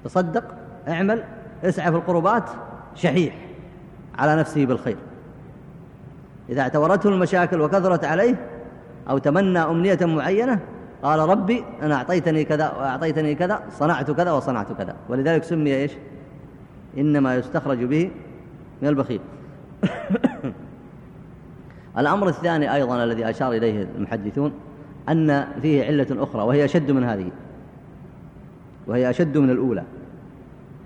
تصدق اعمل اسعى في القربات شحيح على نفسه بالخير. إذا اعتورته المشاكل وكثرت عليه أو تمنى أمنية معينة قال ربي أنا أعطيتني كذا وأعطيتني كذا صنعت كذا وصنعت كذا. ولذلك سمي إيش؟ إنما يستخرج به من البخيل. [coughs] الأمر الثاني أيضا الذي أشار إليه المحدثون أن فيه علة أخرى وهي أشد من هذه. وهي أشد من الأولى.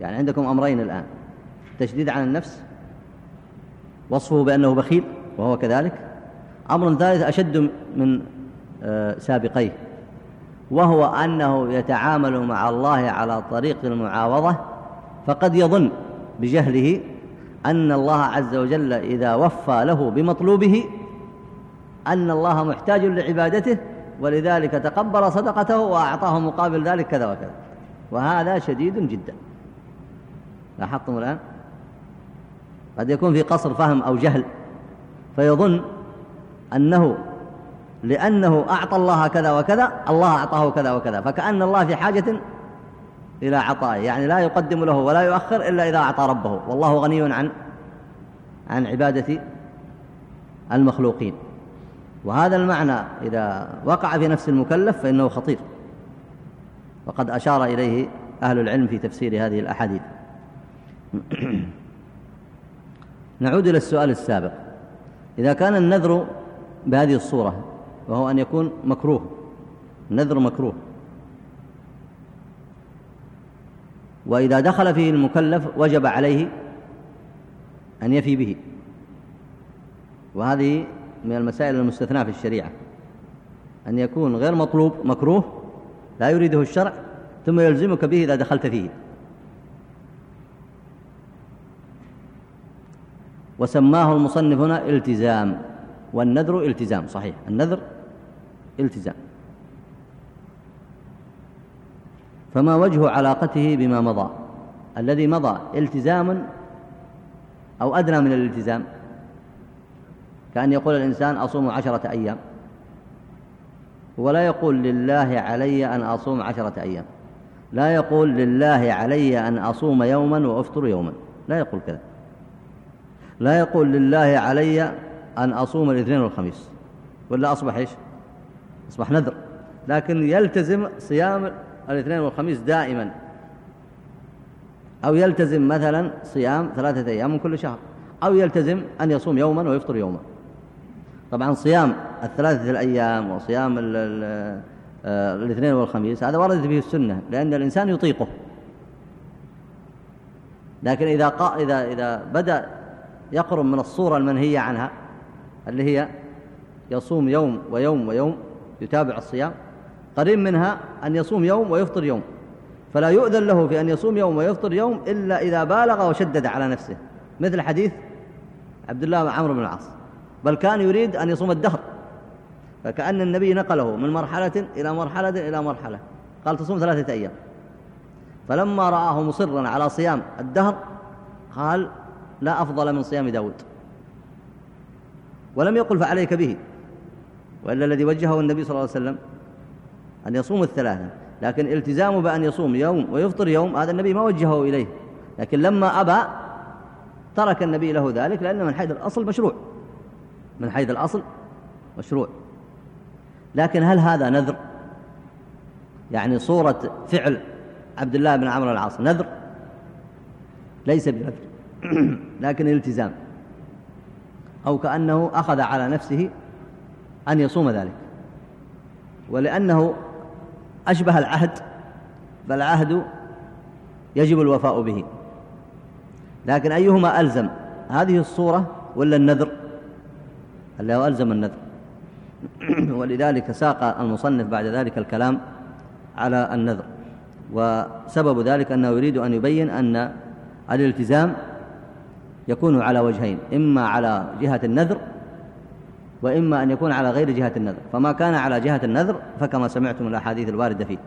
يعني عندكم أمرين الآن. تشديد على النفس وصفه بأنه بخيل وهو كذلك. أمر ثالث أشد من آه، سابقيه. وهو أنه يتعامل مع الله على طريق المعاوضة فقد يظن بجهله أن الله عز وجل إذا وفى له بمطلوبه أن الله محتاج لعبادته ولذلك تقبل صدقته وأعطاه مقابل ذلك كذا وكذا. وهذا شديد جدا. لاحظتم الآن؟ قد يكون في قصر فهم أو جهل فيظن أنه لأنه أعطى الله كذا وكذا الله أعطاه كذا وكذا فكأن الله في حاجة إلى عطائه يعني لا يقدم له ولا يؤخر إلا إذا أعطى ربه. والله غني عن عن عبادة المخلوقين. وهذا المعنى إذا وقع في نفس المكلف فإنه خطير. وقد أشار إليه أهل العلم في تفسير هذه الأحاديث. [clears throat] نعود إلى السؤال السابق. إذا كان النذر بهذه الصورة وهو أن يكون مكروه النذر مكروه. وإذا دخل فيه المكلف وجب عليه أن يفي به. وهذه من المسائل المستثناة في الشريعة. أن يكون غير مطلوب مكروه لا يريده الشرع ثم يلزمك به إذا دخلت فيه. وسماه المصنف هنا التزام والنذر التزام صحيح. النذر التزام. فما وجه علاقته بما مضى؟ الذي مضى التزام أو أدنى من الالتزام؟ كأن يقول الإنسان أصوم عشرة أيام. ولا يقول لله علي أن أصوم عشرة أيام. لا يقول لله علي أن أصوم يوما وأفطر يوما. لا يقول كذا. لا يقول لله علي أن أصوم الاثنين والخميس. ولا أصبح إيش؟ أصبح نذر. لكن يلتزم صيام الاثنين والخميس دائما. أو يلتزم مثلا صيام ثلاثة أيام من كل شهر. أو يلتزم أن يصوم يوما ويفطر يوما. طبعا صيام الثلاثة الأيام وصيام آه، الاثنين والخميس هذا وردت به السنة لأن الإنسان يطيقه. لكن إذا, قا إذا, إذا بدأ يقرب من الصورة المنهية عنها اللي هي يصوم يوم ويوم ويوم يتابع الصيام قريب منها أن يصوم يوم ويفطر يوم. فلا يؤذن له في أن يصوم يوم ويفطر يوم إلا إذا بالغ وشدد على نفسه. مثل حديث عبد الله بن عمرو بن العاص. بل كان يريد أن يصوم الدهر. فكأن النبي نقله من مرحلة إلى مرحلة إلى مرحلة. قال تصوم ثلاثة أيام. فلما رآه مصرا على صيام الدهر قال لا أفضل من صيام داود. ولم يقل فعليك به. وإلا الذي وجهه النبي صلى الله عليه وسلم أن يصوم الثلاثة. لكن التزامه بأن يصوم يوم ويفطر يوم هذا النبي ما وجهه إليه. لكن لما أبى ترك النبي له ذلك لأنه من حيث الأصل مشروع. من حيث الأصل مشروع. لكن هل هذا نذر؟ يعني صورة فعل عبد الله بن عمرو العاص نذر؟ ليس بنذر. [clears throat] لكن التزام. أو كأنه أخذ على نفسه أن يصوم ذلك. ولأنه أشبه العهد فالعهد يجب الوفاء به. لكن أيهما ألزم هذه الصورة ولا النذر؟ اللي هو ألزم النذر. [clears throat] ولذلك ساق المصنف بعد ذلك الكلام على النذر. وسبب ذلك أنه يريد أن يبين أن الالتزام يكون على وجهين إما على جهة النذر وإما أن يكون على غير جهة النذر. فما كان على جهة النذر فكما سمعتم الأحاديث الواردة فيه.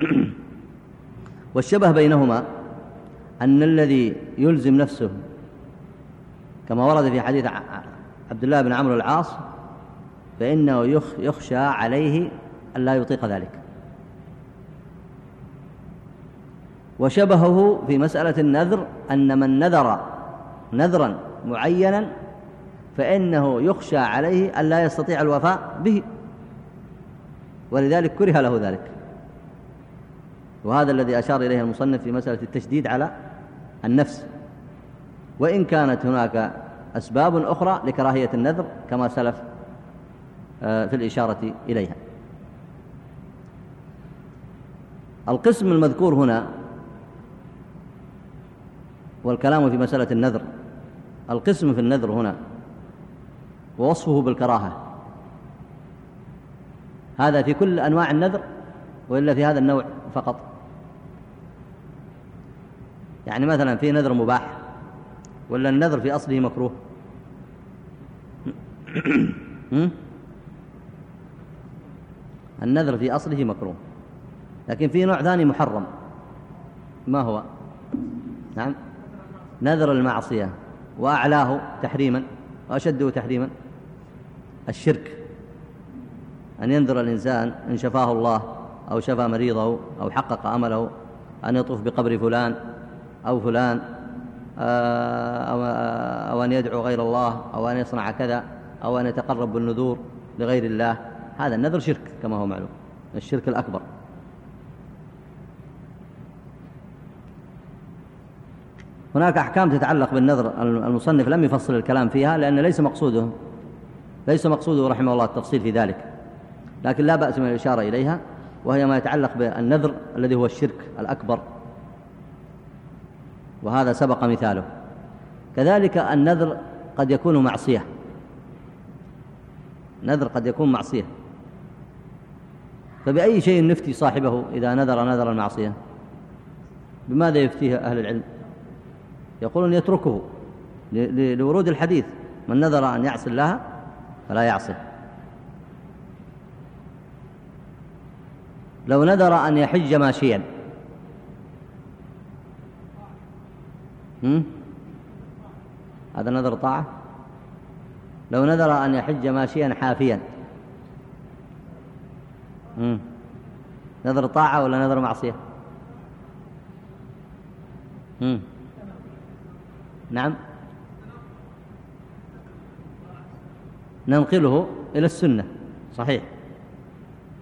[clears throat] والشبه بينهما أن الذي يلزم نفسه كما ورد في حديث عبد الله بن عمرو العاص فإنه يخشى عليه أن لا يطيق ذلك. وشبهه في مسألة النذر أن من نذر نذرا معينا فإنه يخشى عليه أن لا يستطيع الوفاء به. ولذلك كره له ذلك. وهذا الذي أشار إليه المصنف في مسألة التشديد على النفس. وإن كانت هناك أسباب أخرى لكراهية النذر كما سلف آه، في الإشارة إليها. القسم المذكور هنا والكلام في مسألة النذر القسم في النذر هنا ووصفه بالكراهة. هذا في كل أنواع النذر وإلا في هذا النوع فقط. يعني مثلا في نذر مباح ولا النذر في أصله مكروه. [clears throat] النذر في أصله مكروه. لكن في نوع ثاني محرم. ما هو؟ نعم. نذر المعصية وأعلاه تحريما وأشده تحريما. الشرك. أن ينذر الإنسان إن شفاه الله أو شفى مريضه أو حقق أمله أن يطوف بقبر فلان أو فلان آه، أو, أو أن يدعو غير الله أو أن يصنع كذا أو أن يتقرب بالنذور لغير الله. هذا النذر شرك كما هو معلوم. الشرك الأكبر. هناك أحكام تتعلق بالنذر. المصنف لم يفصل الكلام فيها لأن ليس مقصوده ليس مقصوده رحمه الله التفصيل في ذلك لكن لا بأس من الإشارة إليها وهي ما يتعلق بالنذر الذي هو الشرك الأكبر. وهذا سبق مثاله. كذلك النذر قد يكون معصية. نذر قد يكون معصية. فبأي شيء نفتي صاحبه إذا نذر نذر المعصية؟ بماذا يفتيه أهل العلم؟ يقولون يتركه لورود الحديث. من نذر أن يعصي الله فلا يعصي. لو نذر أن يحج ماشيا. هذا نذر طاعة؟ لو نذر أن يحج ماشيا حافيا. نذر طاعة ولا نذر معصية؟ مم. نعم. ننقله إلى السنة صحيح.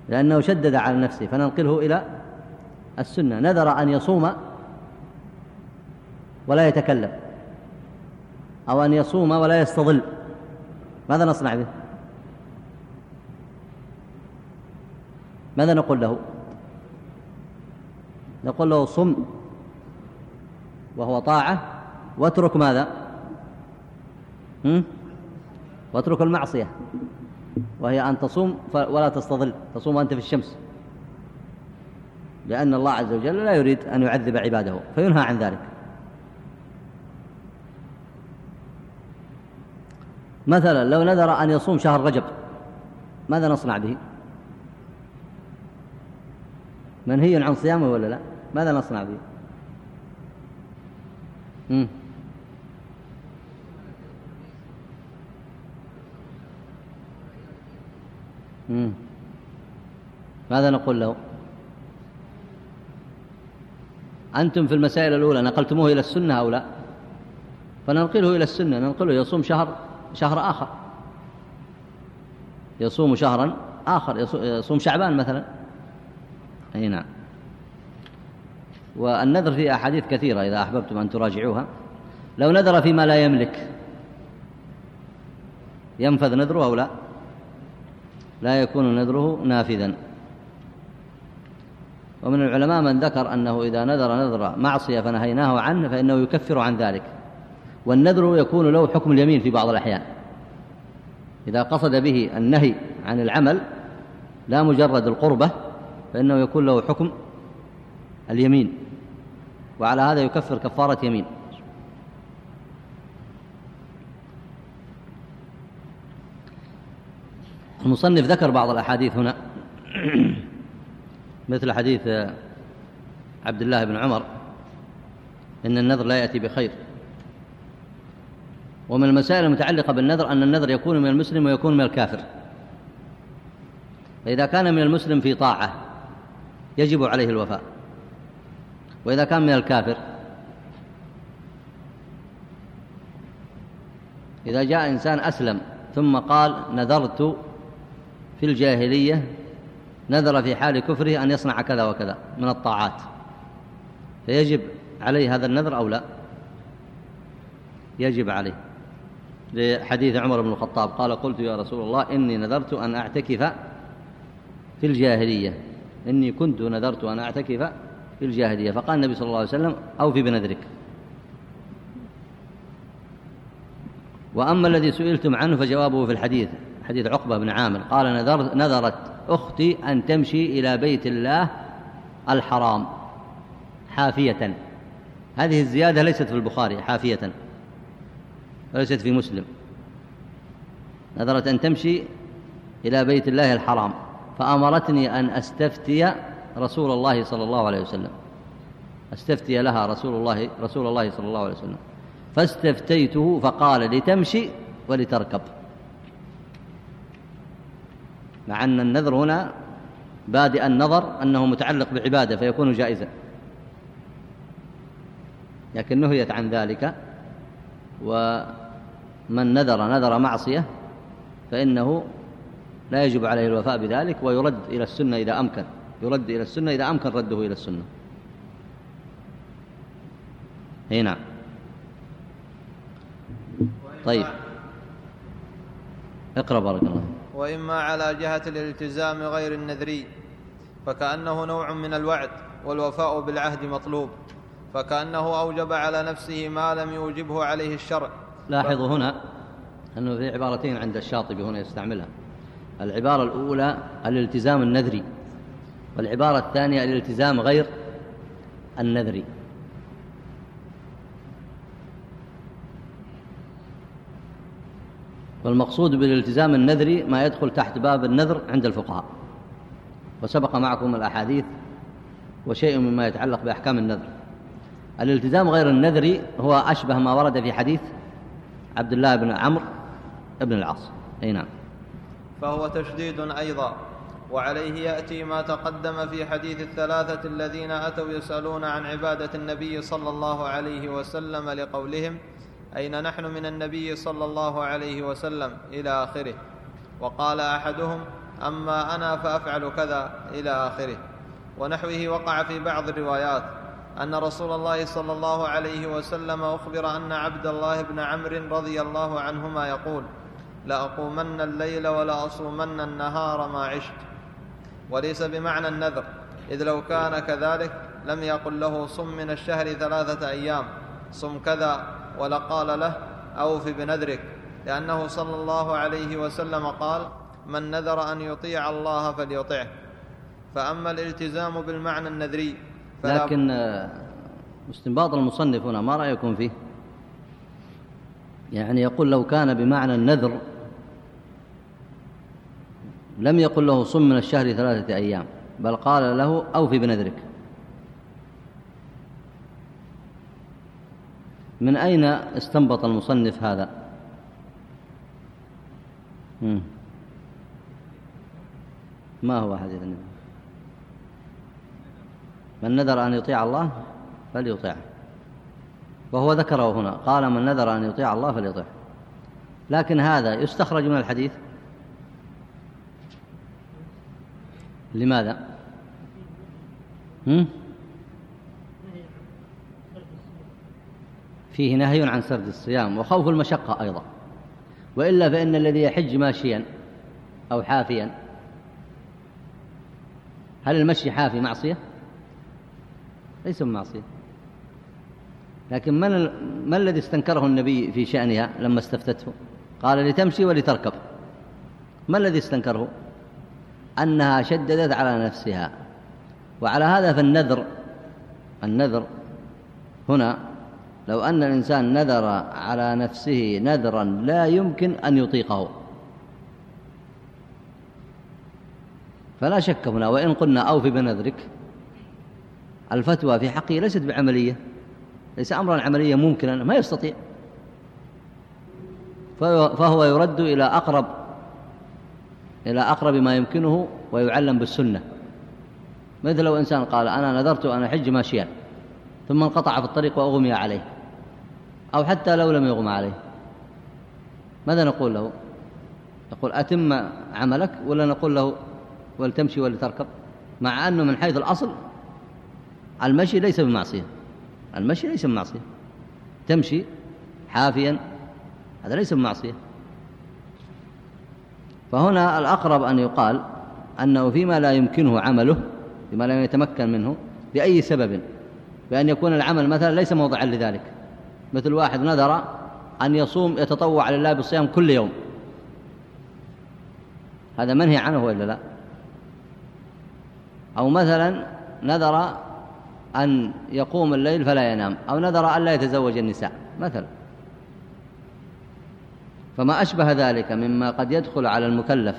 لأنه شدد على نفسه فننقله إلى السنة. نذر أن يصوم ولا يتكلم أو أن يصوم ولا يستظل. ماذا نصنع به؟ ماذا نقول له؟ نقول له صم وهو طاعة واترك ماذا؟ هم؟ واترك المعصية. وهي أن تصوم ولا تستظل. تصوم وأنت في الشمس. لأن الله عز وجل لا يريد أن يعذب عباده. فينهى عن ذلك. مثلا لو نذر أن يصوم شهر رجب ماذا نصنع به؟ منهي عن صيامه ولا لا؟ ماذا نصنع به؟ مم. ماذا نقول له؟ أنتم في المسائل الأولى نقلتموه إلى السنة أو لا؟ فننقله إلى السنة ننقله يصوم شهر شهر آخر. يصوم شهرا آخر يصوم شعبان مثلا. أي نعم. والنذر في أحاديث كثيرة إذا أحببتم أن تراجعوها. لو نذر فيما لا يملك ينفذ نذره أو لا؟ لا يكون نذره نافذا. ومن العلماء من ذكر أنه إذا نذر نذر معصية فنهيناه عنه فإنه يكفر عن ذلك. والنذر يكون له حكم اليمين في بعض الأحيان. إذا قصد به النهي عن العمل لا مجرد القربة فإنه يكون له حكم اليمين. وعلى هذا يكفر كفارة يمين. المصنف ذكر بعض الأحاديث هنا. [coughs] مثل حديث عبد الله بن عمر إن النذر لا يأتي بخير. ومن المسائل المتعلقة بالنذر أن النذر يكون من المسلم ويكون من الكافر. فإذا كان من المسلم في طاعة يجب عليه الوفاء. وإذا كان من الكافر إذا جاء إنسان أسلم ثم قال نذرت في الجاهلية نذر في حال كفره أن يصنع كذا وكذا من الطاعات. فيجب عليه هذا النذر أو لا؟ يجب عليه. لحديث عمر بن الخطاب قال قلت يا رسول الله إني نذرت أن أعتكف في الجاهلية. إني كنت نذرت أن أعتكف في الجاهلية. فقال النبي صلى الله عليه وسلم أوفي بنذرك. وأما الذي سئلتم عنه فجوابه في الحديث. حديث عقبة بن عامر قال نذر نذرت أختي أن تمشي إلى بيت الله الحرام حافية. هذه الزيادة ليست في البخاري حافية. وليست في مسلم. نذرت أن تمشي إلى بيت الله الحرام فأمرتني أن أستفتي رسول الله صلى الله عليه وسلم. أستفتي لها رسول الله رسول الله صلى الله عليه وسلم. فاستفتيته فقال لتمشي ولتركب. مع أن النذر هنا بادئ النظر أنه متعلق بعبادة فيكون جائزا. لكن نهيت عن ذلك ومن نذر نذر معصية فإنه لا يجب عليه الوفاء بذلك ويرد إلى السنة إذا أمكن يرد إلى السنة إذا أمكن رده إلى السنة. هنا نعم. طيب. اقرأ بارك الله وإما على جهة الالتزام غير النذري فكأنه نوع من الوعد والوفاء بالعهد مطلوب فكأنه أوجب على نفسه ما لم يوجبه عليه الشرع. لاحظوا هنا أنه في عبارتين عند الشاطبي هنا يستعملها. العبارة الأولى الالتزام النذري والعبارة الثانية الالتزام غير النذري. والمقصود بالالتزام النذري ما يدخل تحت باب النذر عند الفقهاء. وسبق معكم الأحاديث وشيء مما يتعلق بأحكام النذر. الالتزام غير النذري هو أشبه ما ورد في حديث عبد الله بن عمرو بن العاص. أي نعم. فهو تشديد أيضا وعليه يأتي ما تقدم في حديث الثلاثة الذين أتوا يسألون عن عبادة النبي صلى الله عليه وسلم لقولهم أين نحن من النبي صلى الله عليه وسلم إلى آخره؟ وقال أحدهم أما أنا فأفعل كذا إلى آخره. ونحوه وقع في بعض الروايات أن رسول الله صلى الله عليه وسلم أخبر أن عبد الله بن عمرو رضي الله عنهما يقول لأقومن الليل ولأصومن النهار ما عشت. وليس بمعنى النذر إذ لو كان كذلك لم يقل له صم من الشهر ثلاثة أيام صم كذا ولقال له أوف بنذرك لأنه صلى الله عليه وسلم قال من نذر أن يطيع الله فليطعه. فأما الالتزام بالمعنى النذري لكن استنباط المصنف هنا ما رأيكم فيه؟ يعني يقول لو كان بمعنى النذر لم يقل له صم من الشهر ثلاثة أيام بل قال له أوفي بنذرك. من أين استنبط المصنف هذا؟ ما هو حديث النبي؟ من نذر أن يطيع الله فليطيعه وهو ذكره هنا قال من نذر أن يطيع الله فليطيعه لكن هذا يستخرج من الحديث؟ لماذا؟ هم؟ فيه نهي عن سرد الصيام وخوف المشقة أيضا. وإلا فإن الذي يحج ماشيا أو حافيا هل المشي حافي معصية؟ ليس معصية. لكن من, ال... ما الذي استنكره النبي في شأنها لما استفتته؟ قال لتمشي ولتركب. ما الذي استنكره؟ أنها شددت على نفسها. وعلى هذا فالنذر النذر هنا لو أن الإنسان نذر على نفسه نذرا لا يمكن أن يطيقه. فلا شك هنا وإن قلنا أوف بنذرك الفتوى في حقه ليست بعملية ليس أمرا عمليا ممكنا ما يستطيع. فهو يرد إلى أقرب إلى أقرب ما يمكنه ويعلم بالسنة. مثل لو إنسان قال أنا نذرت أن أحج ماشيا. ثم انقطع في الطريق وأغمي عليه. أو حتى لو لم يغم عليه. ماذا نقول له؟ نقول أتم عملك ولا نقول له ولتمشي ولتركب؟ مع أنه من حيث الأصل المشي ليس بمعصية. المشي ليس بمعصية. تمشي حافيا هذا ليس بمعصية. فهنا الأقرب أن يقال أنه فيما لا يمكنه عمله فيما لا يتمكن منه بأي سبب؟ بأن يكون العمل مثلا ليس موضعا لذلك. مثل واحد نذر أن يصوم يتطوع لله بالصيام كل يوم. هذا منهي عنه وإلا لا؟ أو مثلا نذر أن يقوم الليل فلا ينام أو نذر أن لا يتزوج النساء مثلا. فما أشبه ذلك مما قد يدخل على المكلف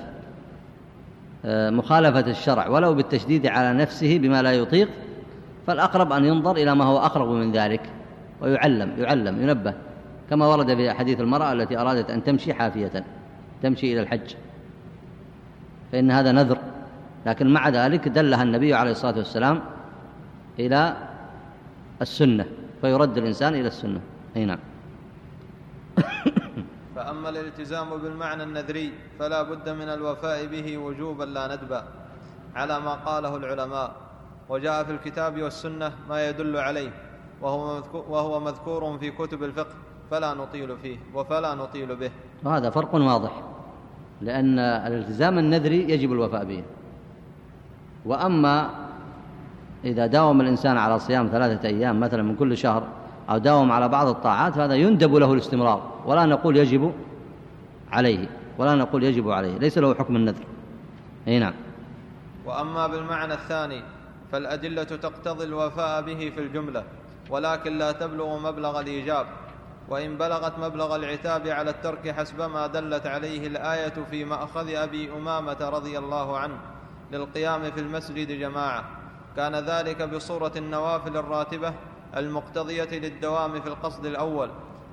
آه، مخالفة الشرع ولو بالتشديد على نفسه بما لا يطيق فالأقرب أن ينظر إلى ما هو أقرب من ذلك ويعلم يعلم ينبه كما ورد في حديث المرأة التي أرادت أن تمشي حافية تمشي إلى الحج. فإن هذا نذر لكن مع ذلك دلها النبي عليه الصلاة والسلام إلى السنة فيرد الإنسان إلى السنة. أي نعم. [coughs] فأما الالتزام بالمعنى النذري فلا بد من الوفاء به وجوبا لا ندبا على ما قاله العلماء. وجاء في الكتاب والسنة ما يدل عليه وهو وهو مذكور في كتب الفقه فلا نطيل فيه وفلا نطيل به. وهذا فرق واضح لأن الالتزام النذري يجب الوفاء به. وأما إذا داوم الإنسان على صيام ثلاثة أيام مثلا من كل شهر أو داوم على بعض الطاعات فهذا يندب له الاستمرار. ولا نقول يجب عليه ولا نقول يجب عليه ليس له حكم النذر. أي نعم. وأما بالمعنى الثاني فالأدلة تقتضي الوفاء به في الجملة ولكن لا تبلغ مبلغ الإيجاب. وإن بلغت مبلغ العتاب على الترك حسب ما دلت عليه الآية في مأخذ أبي أمامة رضي الله عنه للقيام في المسجد جماعة. كان ذلك بصورة النوافل الراتبة المقتضية للدوام في القصد الأول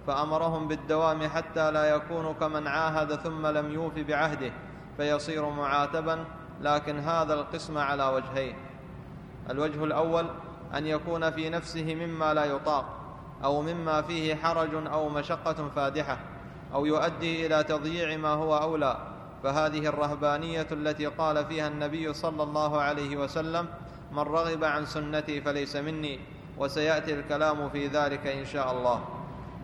فأمرهم بالدوام حتى لا يكون كمن عاهد ثم لم يوف بعهده فيصير معاتبا لكن هذا القسم على وجهين. الوجه الأول أن يكون في نفسه مما لا يطاق أو مما فيه حرج أو مشقة فادحة أو يؤدي إلى تضييع ما هو أولى. فهذه الرهبانية التي قال فيها النبي صلى الله عليه وسلم من رغب عن سنتي فليس مني وسيأتي الكلام في ذلك إن شاء الله.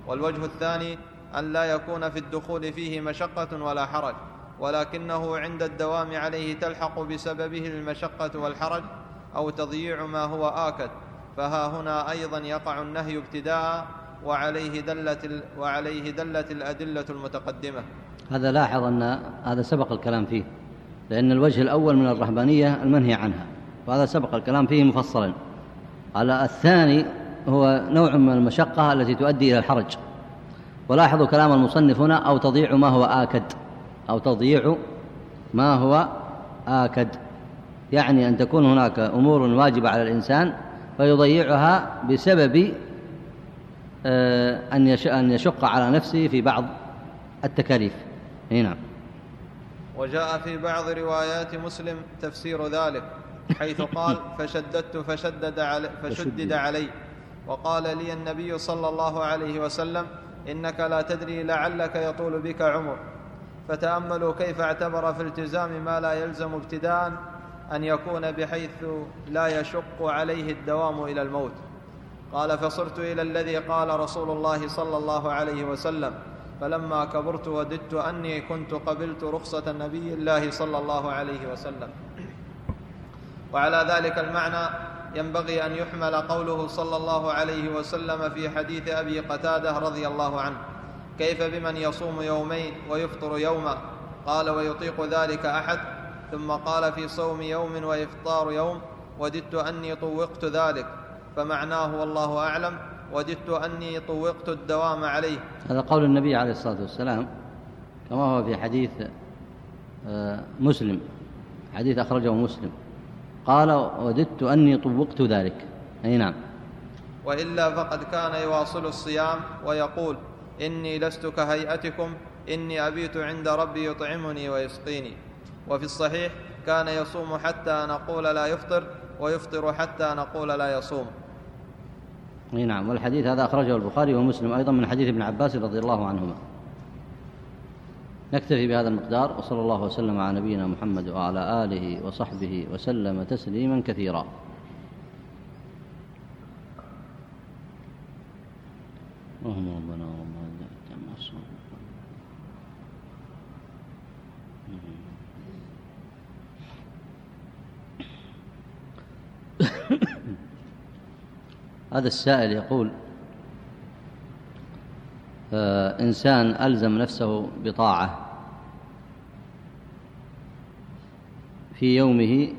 والوجه الثاني أن لا يكون في الدخول فيه مشقة ولا حرج ولكنه عند الدوام عليه تلحق بسببه المشقة والحرج أو تضييع ما هو آكد فها هنا أيضا يقع النهي ابتداء وعليه دلت, وعليه دلت الأدلة المتقدمة. هذا لاحظ أن هذا سبق الكلام فيه لأن الوجه الأول من الرهبانية المنهي عنها وهذا سبق الكلام فيه مفصلا. على الثاني هو نوع من المشقة التي تؤدي إلى الحرج. ولاحظوا كلام المصنف هنا أو تضيع ما هو آكد أو تضييع ما هو آكد. يعني أن تكون هناك أمور واجبة على الإنسان فيضيعها بسبب آه، أن يشق على نفسه في بعض التكاليف. نعم. وجاء في بعض روايات مسلم تفسير ذلك حيث قال [laughs] فشددت فشدد علي فشدد علي. وقال لي النبي صلى الله عليه وسلم إنك لا تدري لعلك يطول بك عمر فتأملوا كيف اعتبر في التزام ما لا يلزم ابتداء أن يكون بحيث لا يشق عليه الدوام إلى الموت. قال فصرت إلى الذي قال رسول الله صلى الله عليه وسلم فلما كبرت وددت أني كنت قبلت رخصة نبي الله صلى الله عليه وسلم. وعلى ذلك المعنى ينبغي أن يحمل قوله صلى الله عليه وسلم في حديث أبي قتادة رضي الله عنه. كيف بمن يصوم يومين ويفطر يوما؟ قال ويطيق ذلك أحد. ثم قال في صوم يوم وإفطار يوم وددت أني طوقت ذلك فمعناه والله أعلم وددت أني طوقت الدوام عليه. هذا قول النبي عليه الصلاة والسلام كما هو في حديث آه، مسلم حديث أخرجه مسلم. قال وددت أني طوقت ذلك. أي نعم. وإلا فقد كان يواصل الصيام ويقول إني لست كهيئتكم إني أبيت عند ربي يطعمني ويسقيني. وفي الصحيح كان يصوم حتى نقول لا يفطر ويفطر حتى نقول لا يصوم. إي نعم والحديث هذا أخرجه البخاري ومسلم أيضا من حديث ابن عباس رضي الله عنهما. نكتفي بهذا المقدار وصلى الله وسلم على نبينا محمد وعلى آله وصحبه وسلم تسليما كثيرا. اللهم ربنا هذا السائل يقول آه، إنسان ألزم نفسه بطاعة في يومه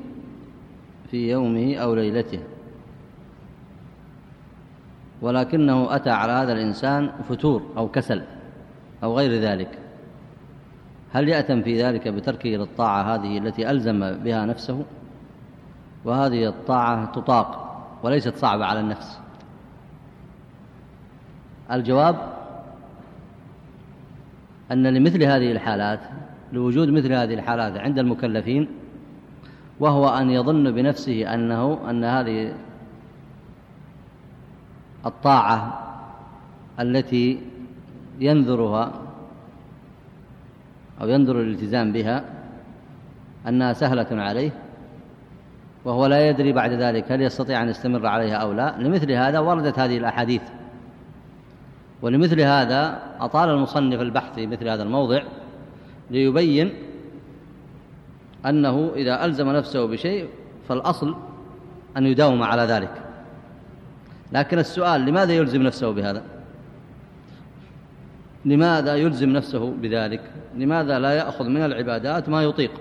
في يومه أو ليلته ولكنه أتى على هذا الإنسان فتور أو كسل أو غير ذلك. هل يأتم في ذلك بتركه للطاعة هذه التي ألزم بها نفسه؟ وهذه الطاعة تطاق وليست صعبة على النفس. الجواب أن لمثل هذه الحالات لوجود مثل هذه الحالات عند المكلفين وهو أن يظن بنفسه أنه أن هذه الطاعة التي ينذرها أو ينذر الالتزام بها أنها سهلة عليه وهو لا يدري بعد ذلك هل يستطيع أن يستمر عليها أو لا. لمثل هذا وردت هذه الأحاديث ولمثل هذا أطال المصنف البحث في مثل هذا الموضع ليبين أنه إذا ألزم نفسه بشيء فالأصل أن يداوم على ذلك. لكن السؤال لماذا يلزم نفسه بهذا؟ لماذا يلزم نفسه بذلك؟ لماذا لا يأخذ من العبادات ما يطيق؟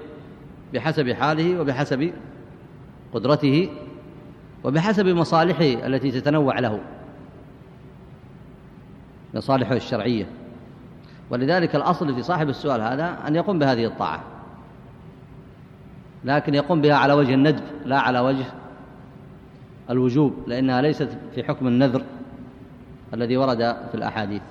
بحسب حاله وبحسب قدرته وبحسب مصالحه التي تتنوع له. مصالحه الشرعية. ولذلك الأصل في صاحب السؤال هذا أن يقوم بهذه الطاعة. لكن يقوم بها على وجه الندب لا على وجه الوجوب لأنها ليست في حكم النذر الذي ورد في الأحاديث.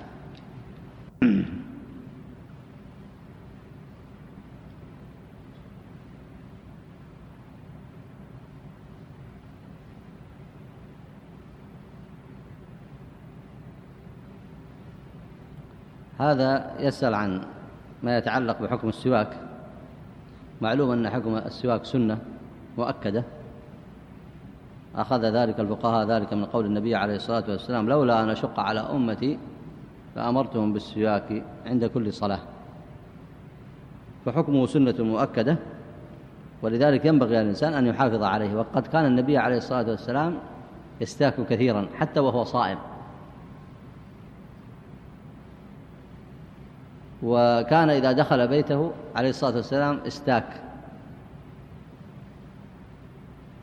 هذا يسأل عن ما يتعلق بحكم السواك. معلوم أن حكم السواك سنة مؤكدة. أخذ ذلك الفقهاء ذلك من قول النبي عليه الصلاة والسلام لولا أن أشق على أمتي فأمرتهم بالسواك عند كل صلاة. فحكمه سنة مؤكدة ولذلك ينبغي الإنسان أن يحافظ عليه. وقد كان النبي عليه الصلاة والسلام يستاك كثيرا حتى وهو صائم. وكان إذا دخل بيته عليه الصلاة والسلام استاك.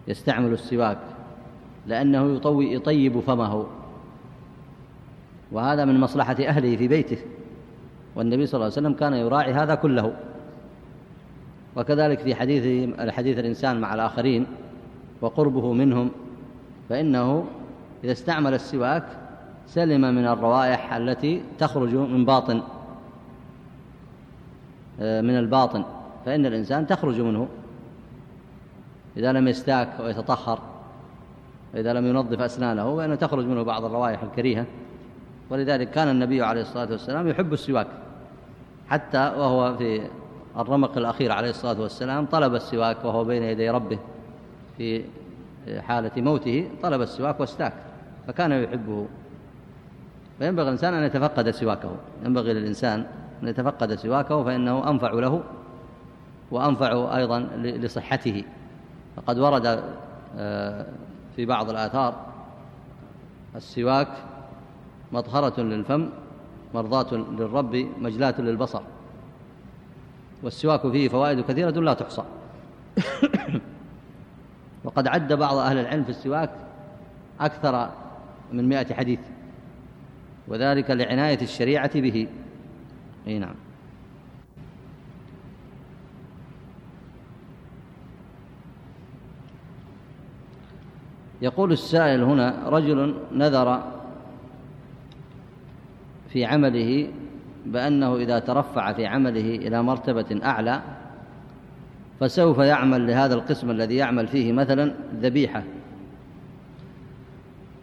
يستعمل السواك لأنه يطوي يطيب فمه. وهذا من مصلحة أهله في بيته. والنبي صلى الله عليه وسلم كان يراعي هذا كله. وكذلك في حديث الحديث الإنسان مع الآخرين وقربه منهم فإنه إذا استعمل السواك سلم من الروائح التي تخرج من باطن. من الباطن فإن الإنسان تخرج منه. إذا لم يستاك ويتطهر وإذا لم ينظف أسنانه فإنه تخرج منه بعض الروائح الكريهة. ولذلك كان النبي عليه الصلاة والسلام يحب السواك. حتى وهو في الرمق الأخير عليه الصلاة والسلام طلب السواك وهو بين يدي ربه في حالة موته طلب السواك واستاك فكان يحبه. فينبغي الإنسان أن يتفقد سواكه. ينبغي للإنسان أن يتفقد سواكه فإنه أنفع له وأنفع أيضا لصحته. فقد ورد آه، في بعض الآثار السواك مطهرة للفم مرضاة للرب مجلاة للبصر. والسواك فيه فوائد كثيرة لا تحصى. [coughs] وقد عد بعض أهل العلم في السواك أكثر من مائة حديث وذلك لعناية الشريعة به. أي نعم. يقول السائل هنا رجل نذر في عمله بأنه إذا ترفع في عمله إلى مرتبة أعلى فسوف يعمل لهذا القسم الذي يعمل فيه مثلا ذبيحة.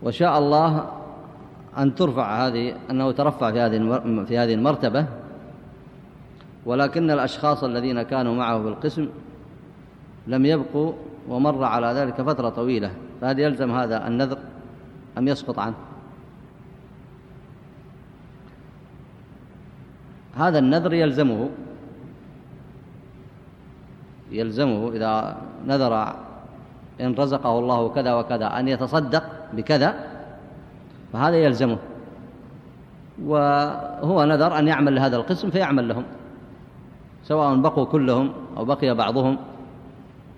وشاء الله أن ترفع هذه أنه ترفع في هذه في هذه المرتبة ولكن الأشخاص الذين كانوا معه في القسم لم يبقوا ومر على ذلك فترة طويلة فهل يلزم هذا النذر أم يسقط عنه؟ هذا النذر يلزمه يلزمه إذا نذر إن رزقه الله كذا وكذا أن يتصدق بكذا فهذا يلزمه وهو نذر أن يعمل لهذا القسم فيعمل لهم. سواء بقوا كلهم أو بقي بعضهم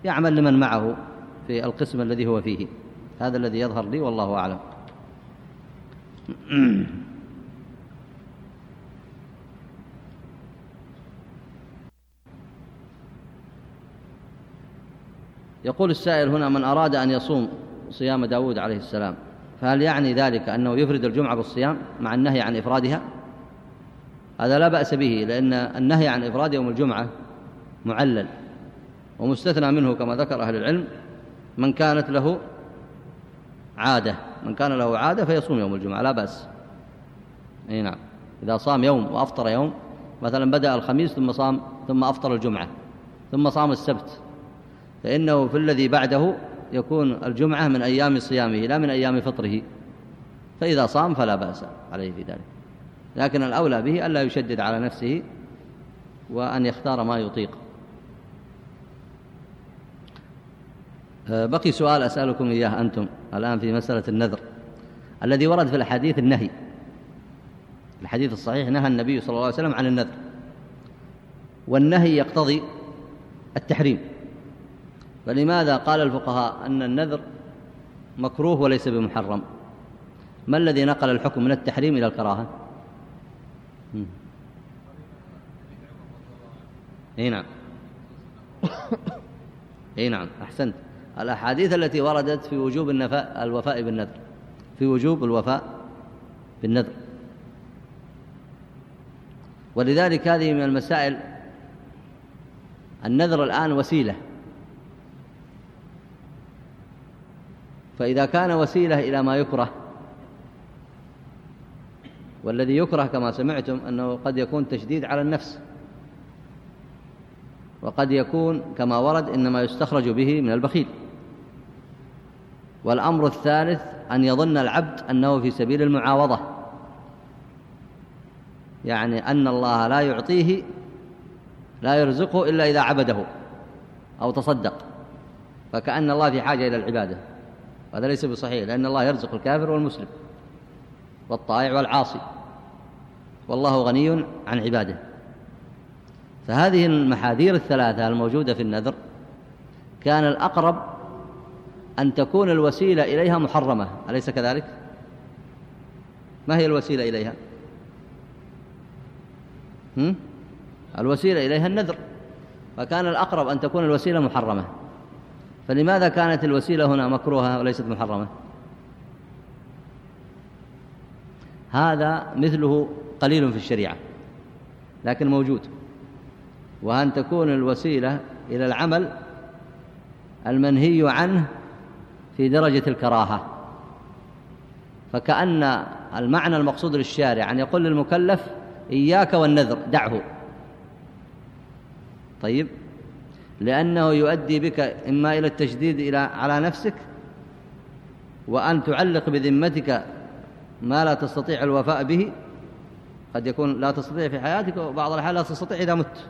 يعمل لمن معه في القسم الذي هو فيه. هذا الذي يظهر لي والله أعلم. يقول السائل هنا من أراد أن يصوم صيام داود عليه السلام فهل يعني ذلك أنه يفرد الجمعة بالصيام مع النهي عن إفرادها؟ هذا لا بأس به لأن النهي عن إفراد يوم الجمعة معلل ومستثنى منه كما ذكر أهل العلم من كانت له عادة من كان له عادة فيصوم يوم الجمعة لا بأس. أي نعم. إذا صام يوم وأفطر يوم مثلا بدأ الخميس ثم صام ثم أفطر الجمعة ثم صام السبت فإنه في الذي بعده يكون الجمعة من أيام صيامه لا من أيام فطره فإذا صام فلا بأس عليه في ذلك. لكن الأولى به ألا يشدد على نفسه وأن يختار ما يطيق. بقي سؤال أسألكم إياه أنتم الآن في مسألة النذر الذي ورد في الحديث النهي. الحديث الصحيح نهى النبي صلى الله عليه وسلم عن النذر. والنهي يقتضي التحريم. فلماذا قال الفقهاء أن النذر مكروه وليس بمحرم؟ ما الذي نقل الحكم من التحريم إلى الكراهة؟ إي نعم. إي نعم أحسنت. الأحاديث التي وردت في وجوب النفاء الوفاء بالنذر. في وجوب الوفاء بالنذر. ولذلك هذه من المسائل النذر الآن وسيلة. فإذا كان وسيلة إلى ما يكره والذي يكره كما سمعتم أنه قد يكون تشديد على النفس. وقد يكون كما ورد إنما يستخرج به من البخيل. والأمر الثالث أن يظن العبد أنه في سبيل المعاوضة. يعني أن الله لا يعطيه لا يرزقه إلا إذا عبده أو تصدق. فكأن الله في حاجة إلى العبادة. وهذا ليس بصحيح لأن الله يرزق الكافر والمسلم والطائع والعاصي. والله غني عن عباده. فهذه المحاذير الثلاثة الموجودة في النذر كان الأقرب أن تكون الوسيلة إليها محرمة أليس كذلك؟ ما هي الوسيلة إليها هم؟ الوسيلة إليها النذر فكان الأقرب أن تكون الوسيلة محرمة فلماذا كانت الوسيلة هنا مكروهة وليست محرمة هذا مثله قليل في الشريعة لكن موجود وأن تكون الوسيلة إلى العمل المنهي عنه في درجة الكراهة. فكأن المعنى المقصود للشارع أن يقول للمكلف إياك والنذر دعه. طيب؟ لأنه يؤدي بك إما إلى التشديد إلى على نفسك وأن تعلق بذمتك ما لا تستطيع الوفاء به. قد يكون لا تستطيع في حياتك وبعض الأحيان لا تستطيع إذا مت.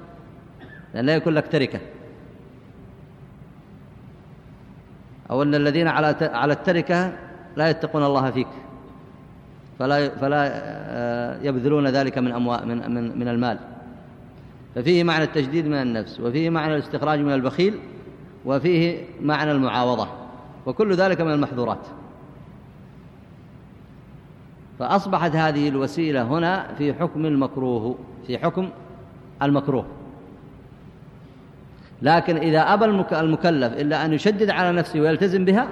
لأن لا يكون لك تركة. أو أن الذين على على التركة لا يتقون الله فيك. فلا فلا آه، يبذلون ذلك من أموال من من من المال. ففيه معنى التجديد من النفس وفيه معنى الاستخراج من البخيل وفيه معنى المعاوضة. وكل ذلك من المحظورات. فأصبحت هذه الوسيلة هنا في حكم المكروه في حكم المكروه. لكن إذا أبى المكلف إلا أن يشدد على نفسه ويلتزم بها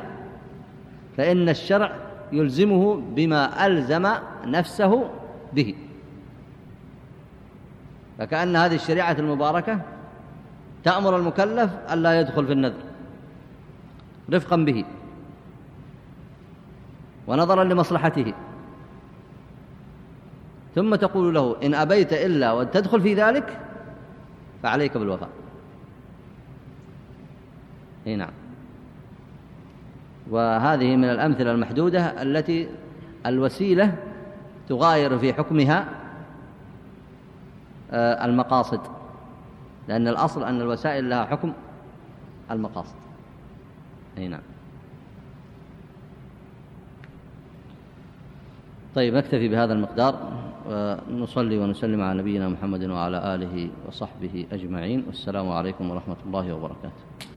فإن الشرع يلزمه بما ألزم نفسه به. فكأن هذه الشريعة المباركة تأمر المكلف ألا يدخل في النذر رفقا به ونظرا لمصلحته. ثم تقول له إن أبيت إلا وتدخل في ذلك فعليك بالوفاء. إي نعم. وهذه من الأمثلة المحدودة التي الوسيلة تغاير في حكمها آه، المقاصد. لأن الأصل أن الوسائل لها حكم المقاصد. أي نعم. طيب نكتفي بهذا المقدار ونصلي ونسلم على نبينا محمد وعلى آله وصحبه أجمعين. والسلام عليكم ورحمة الله وبركاته.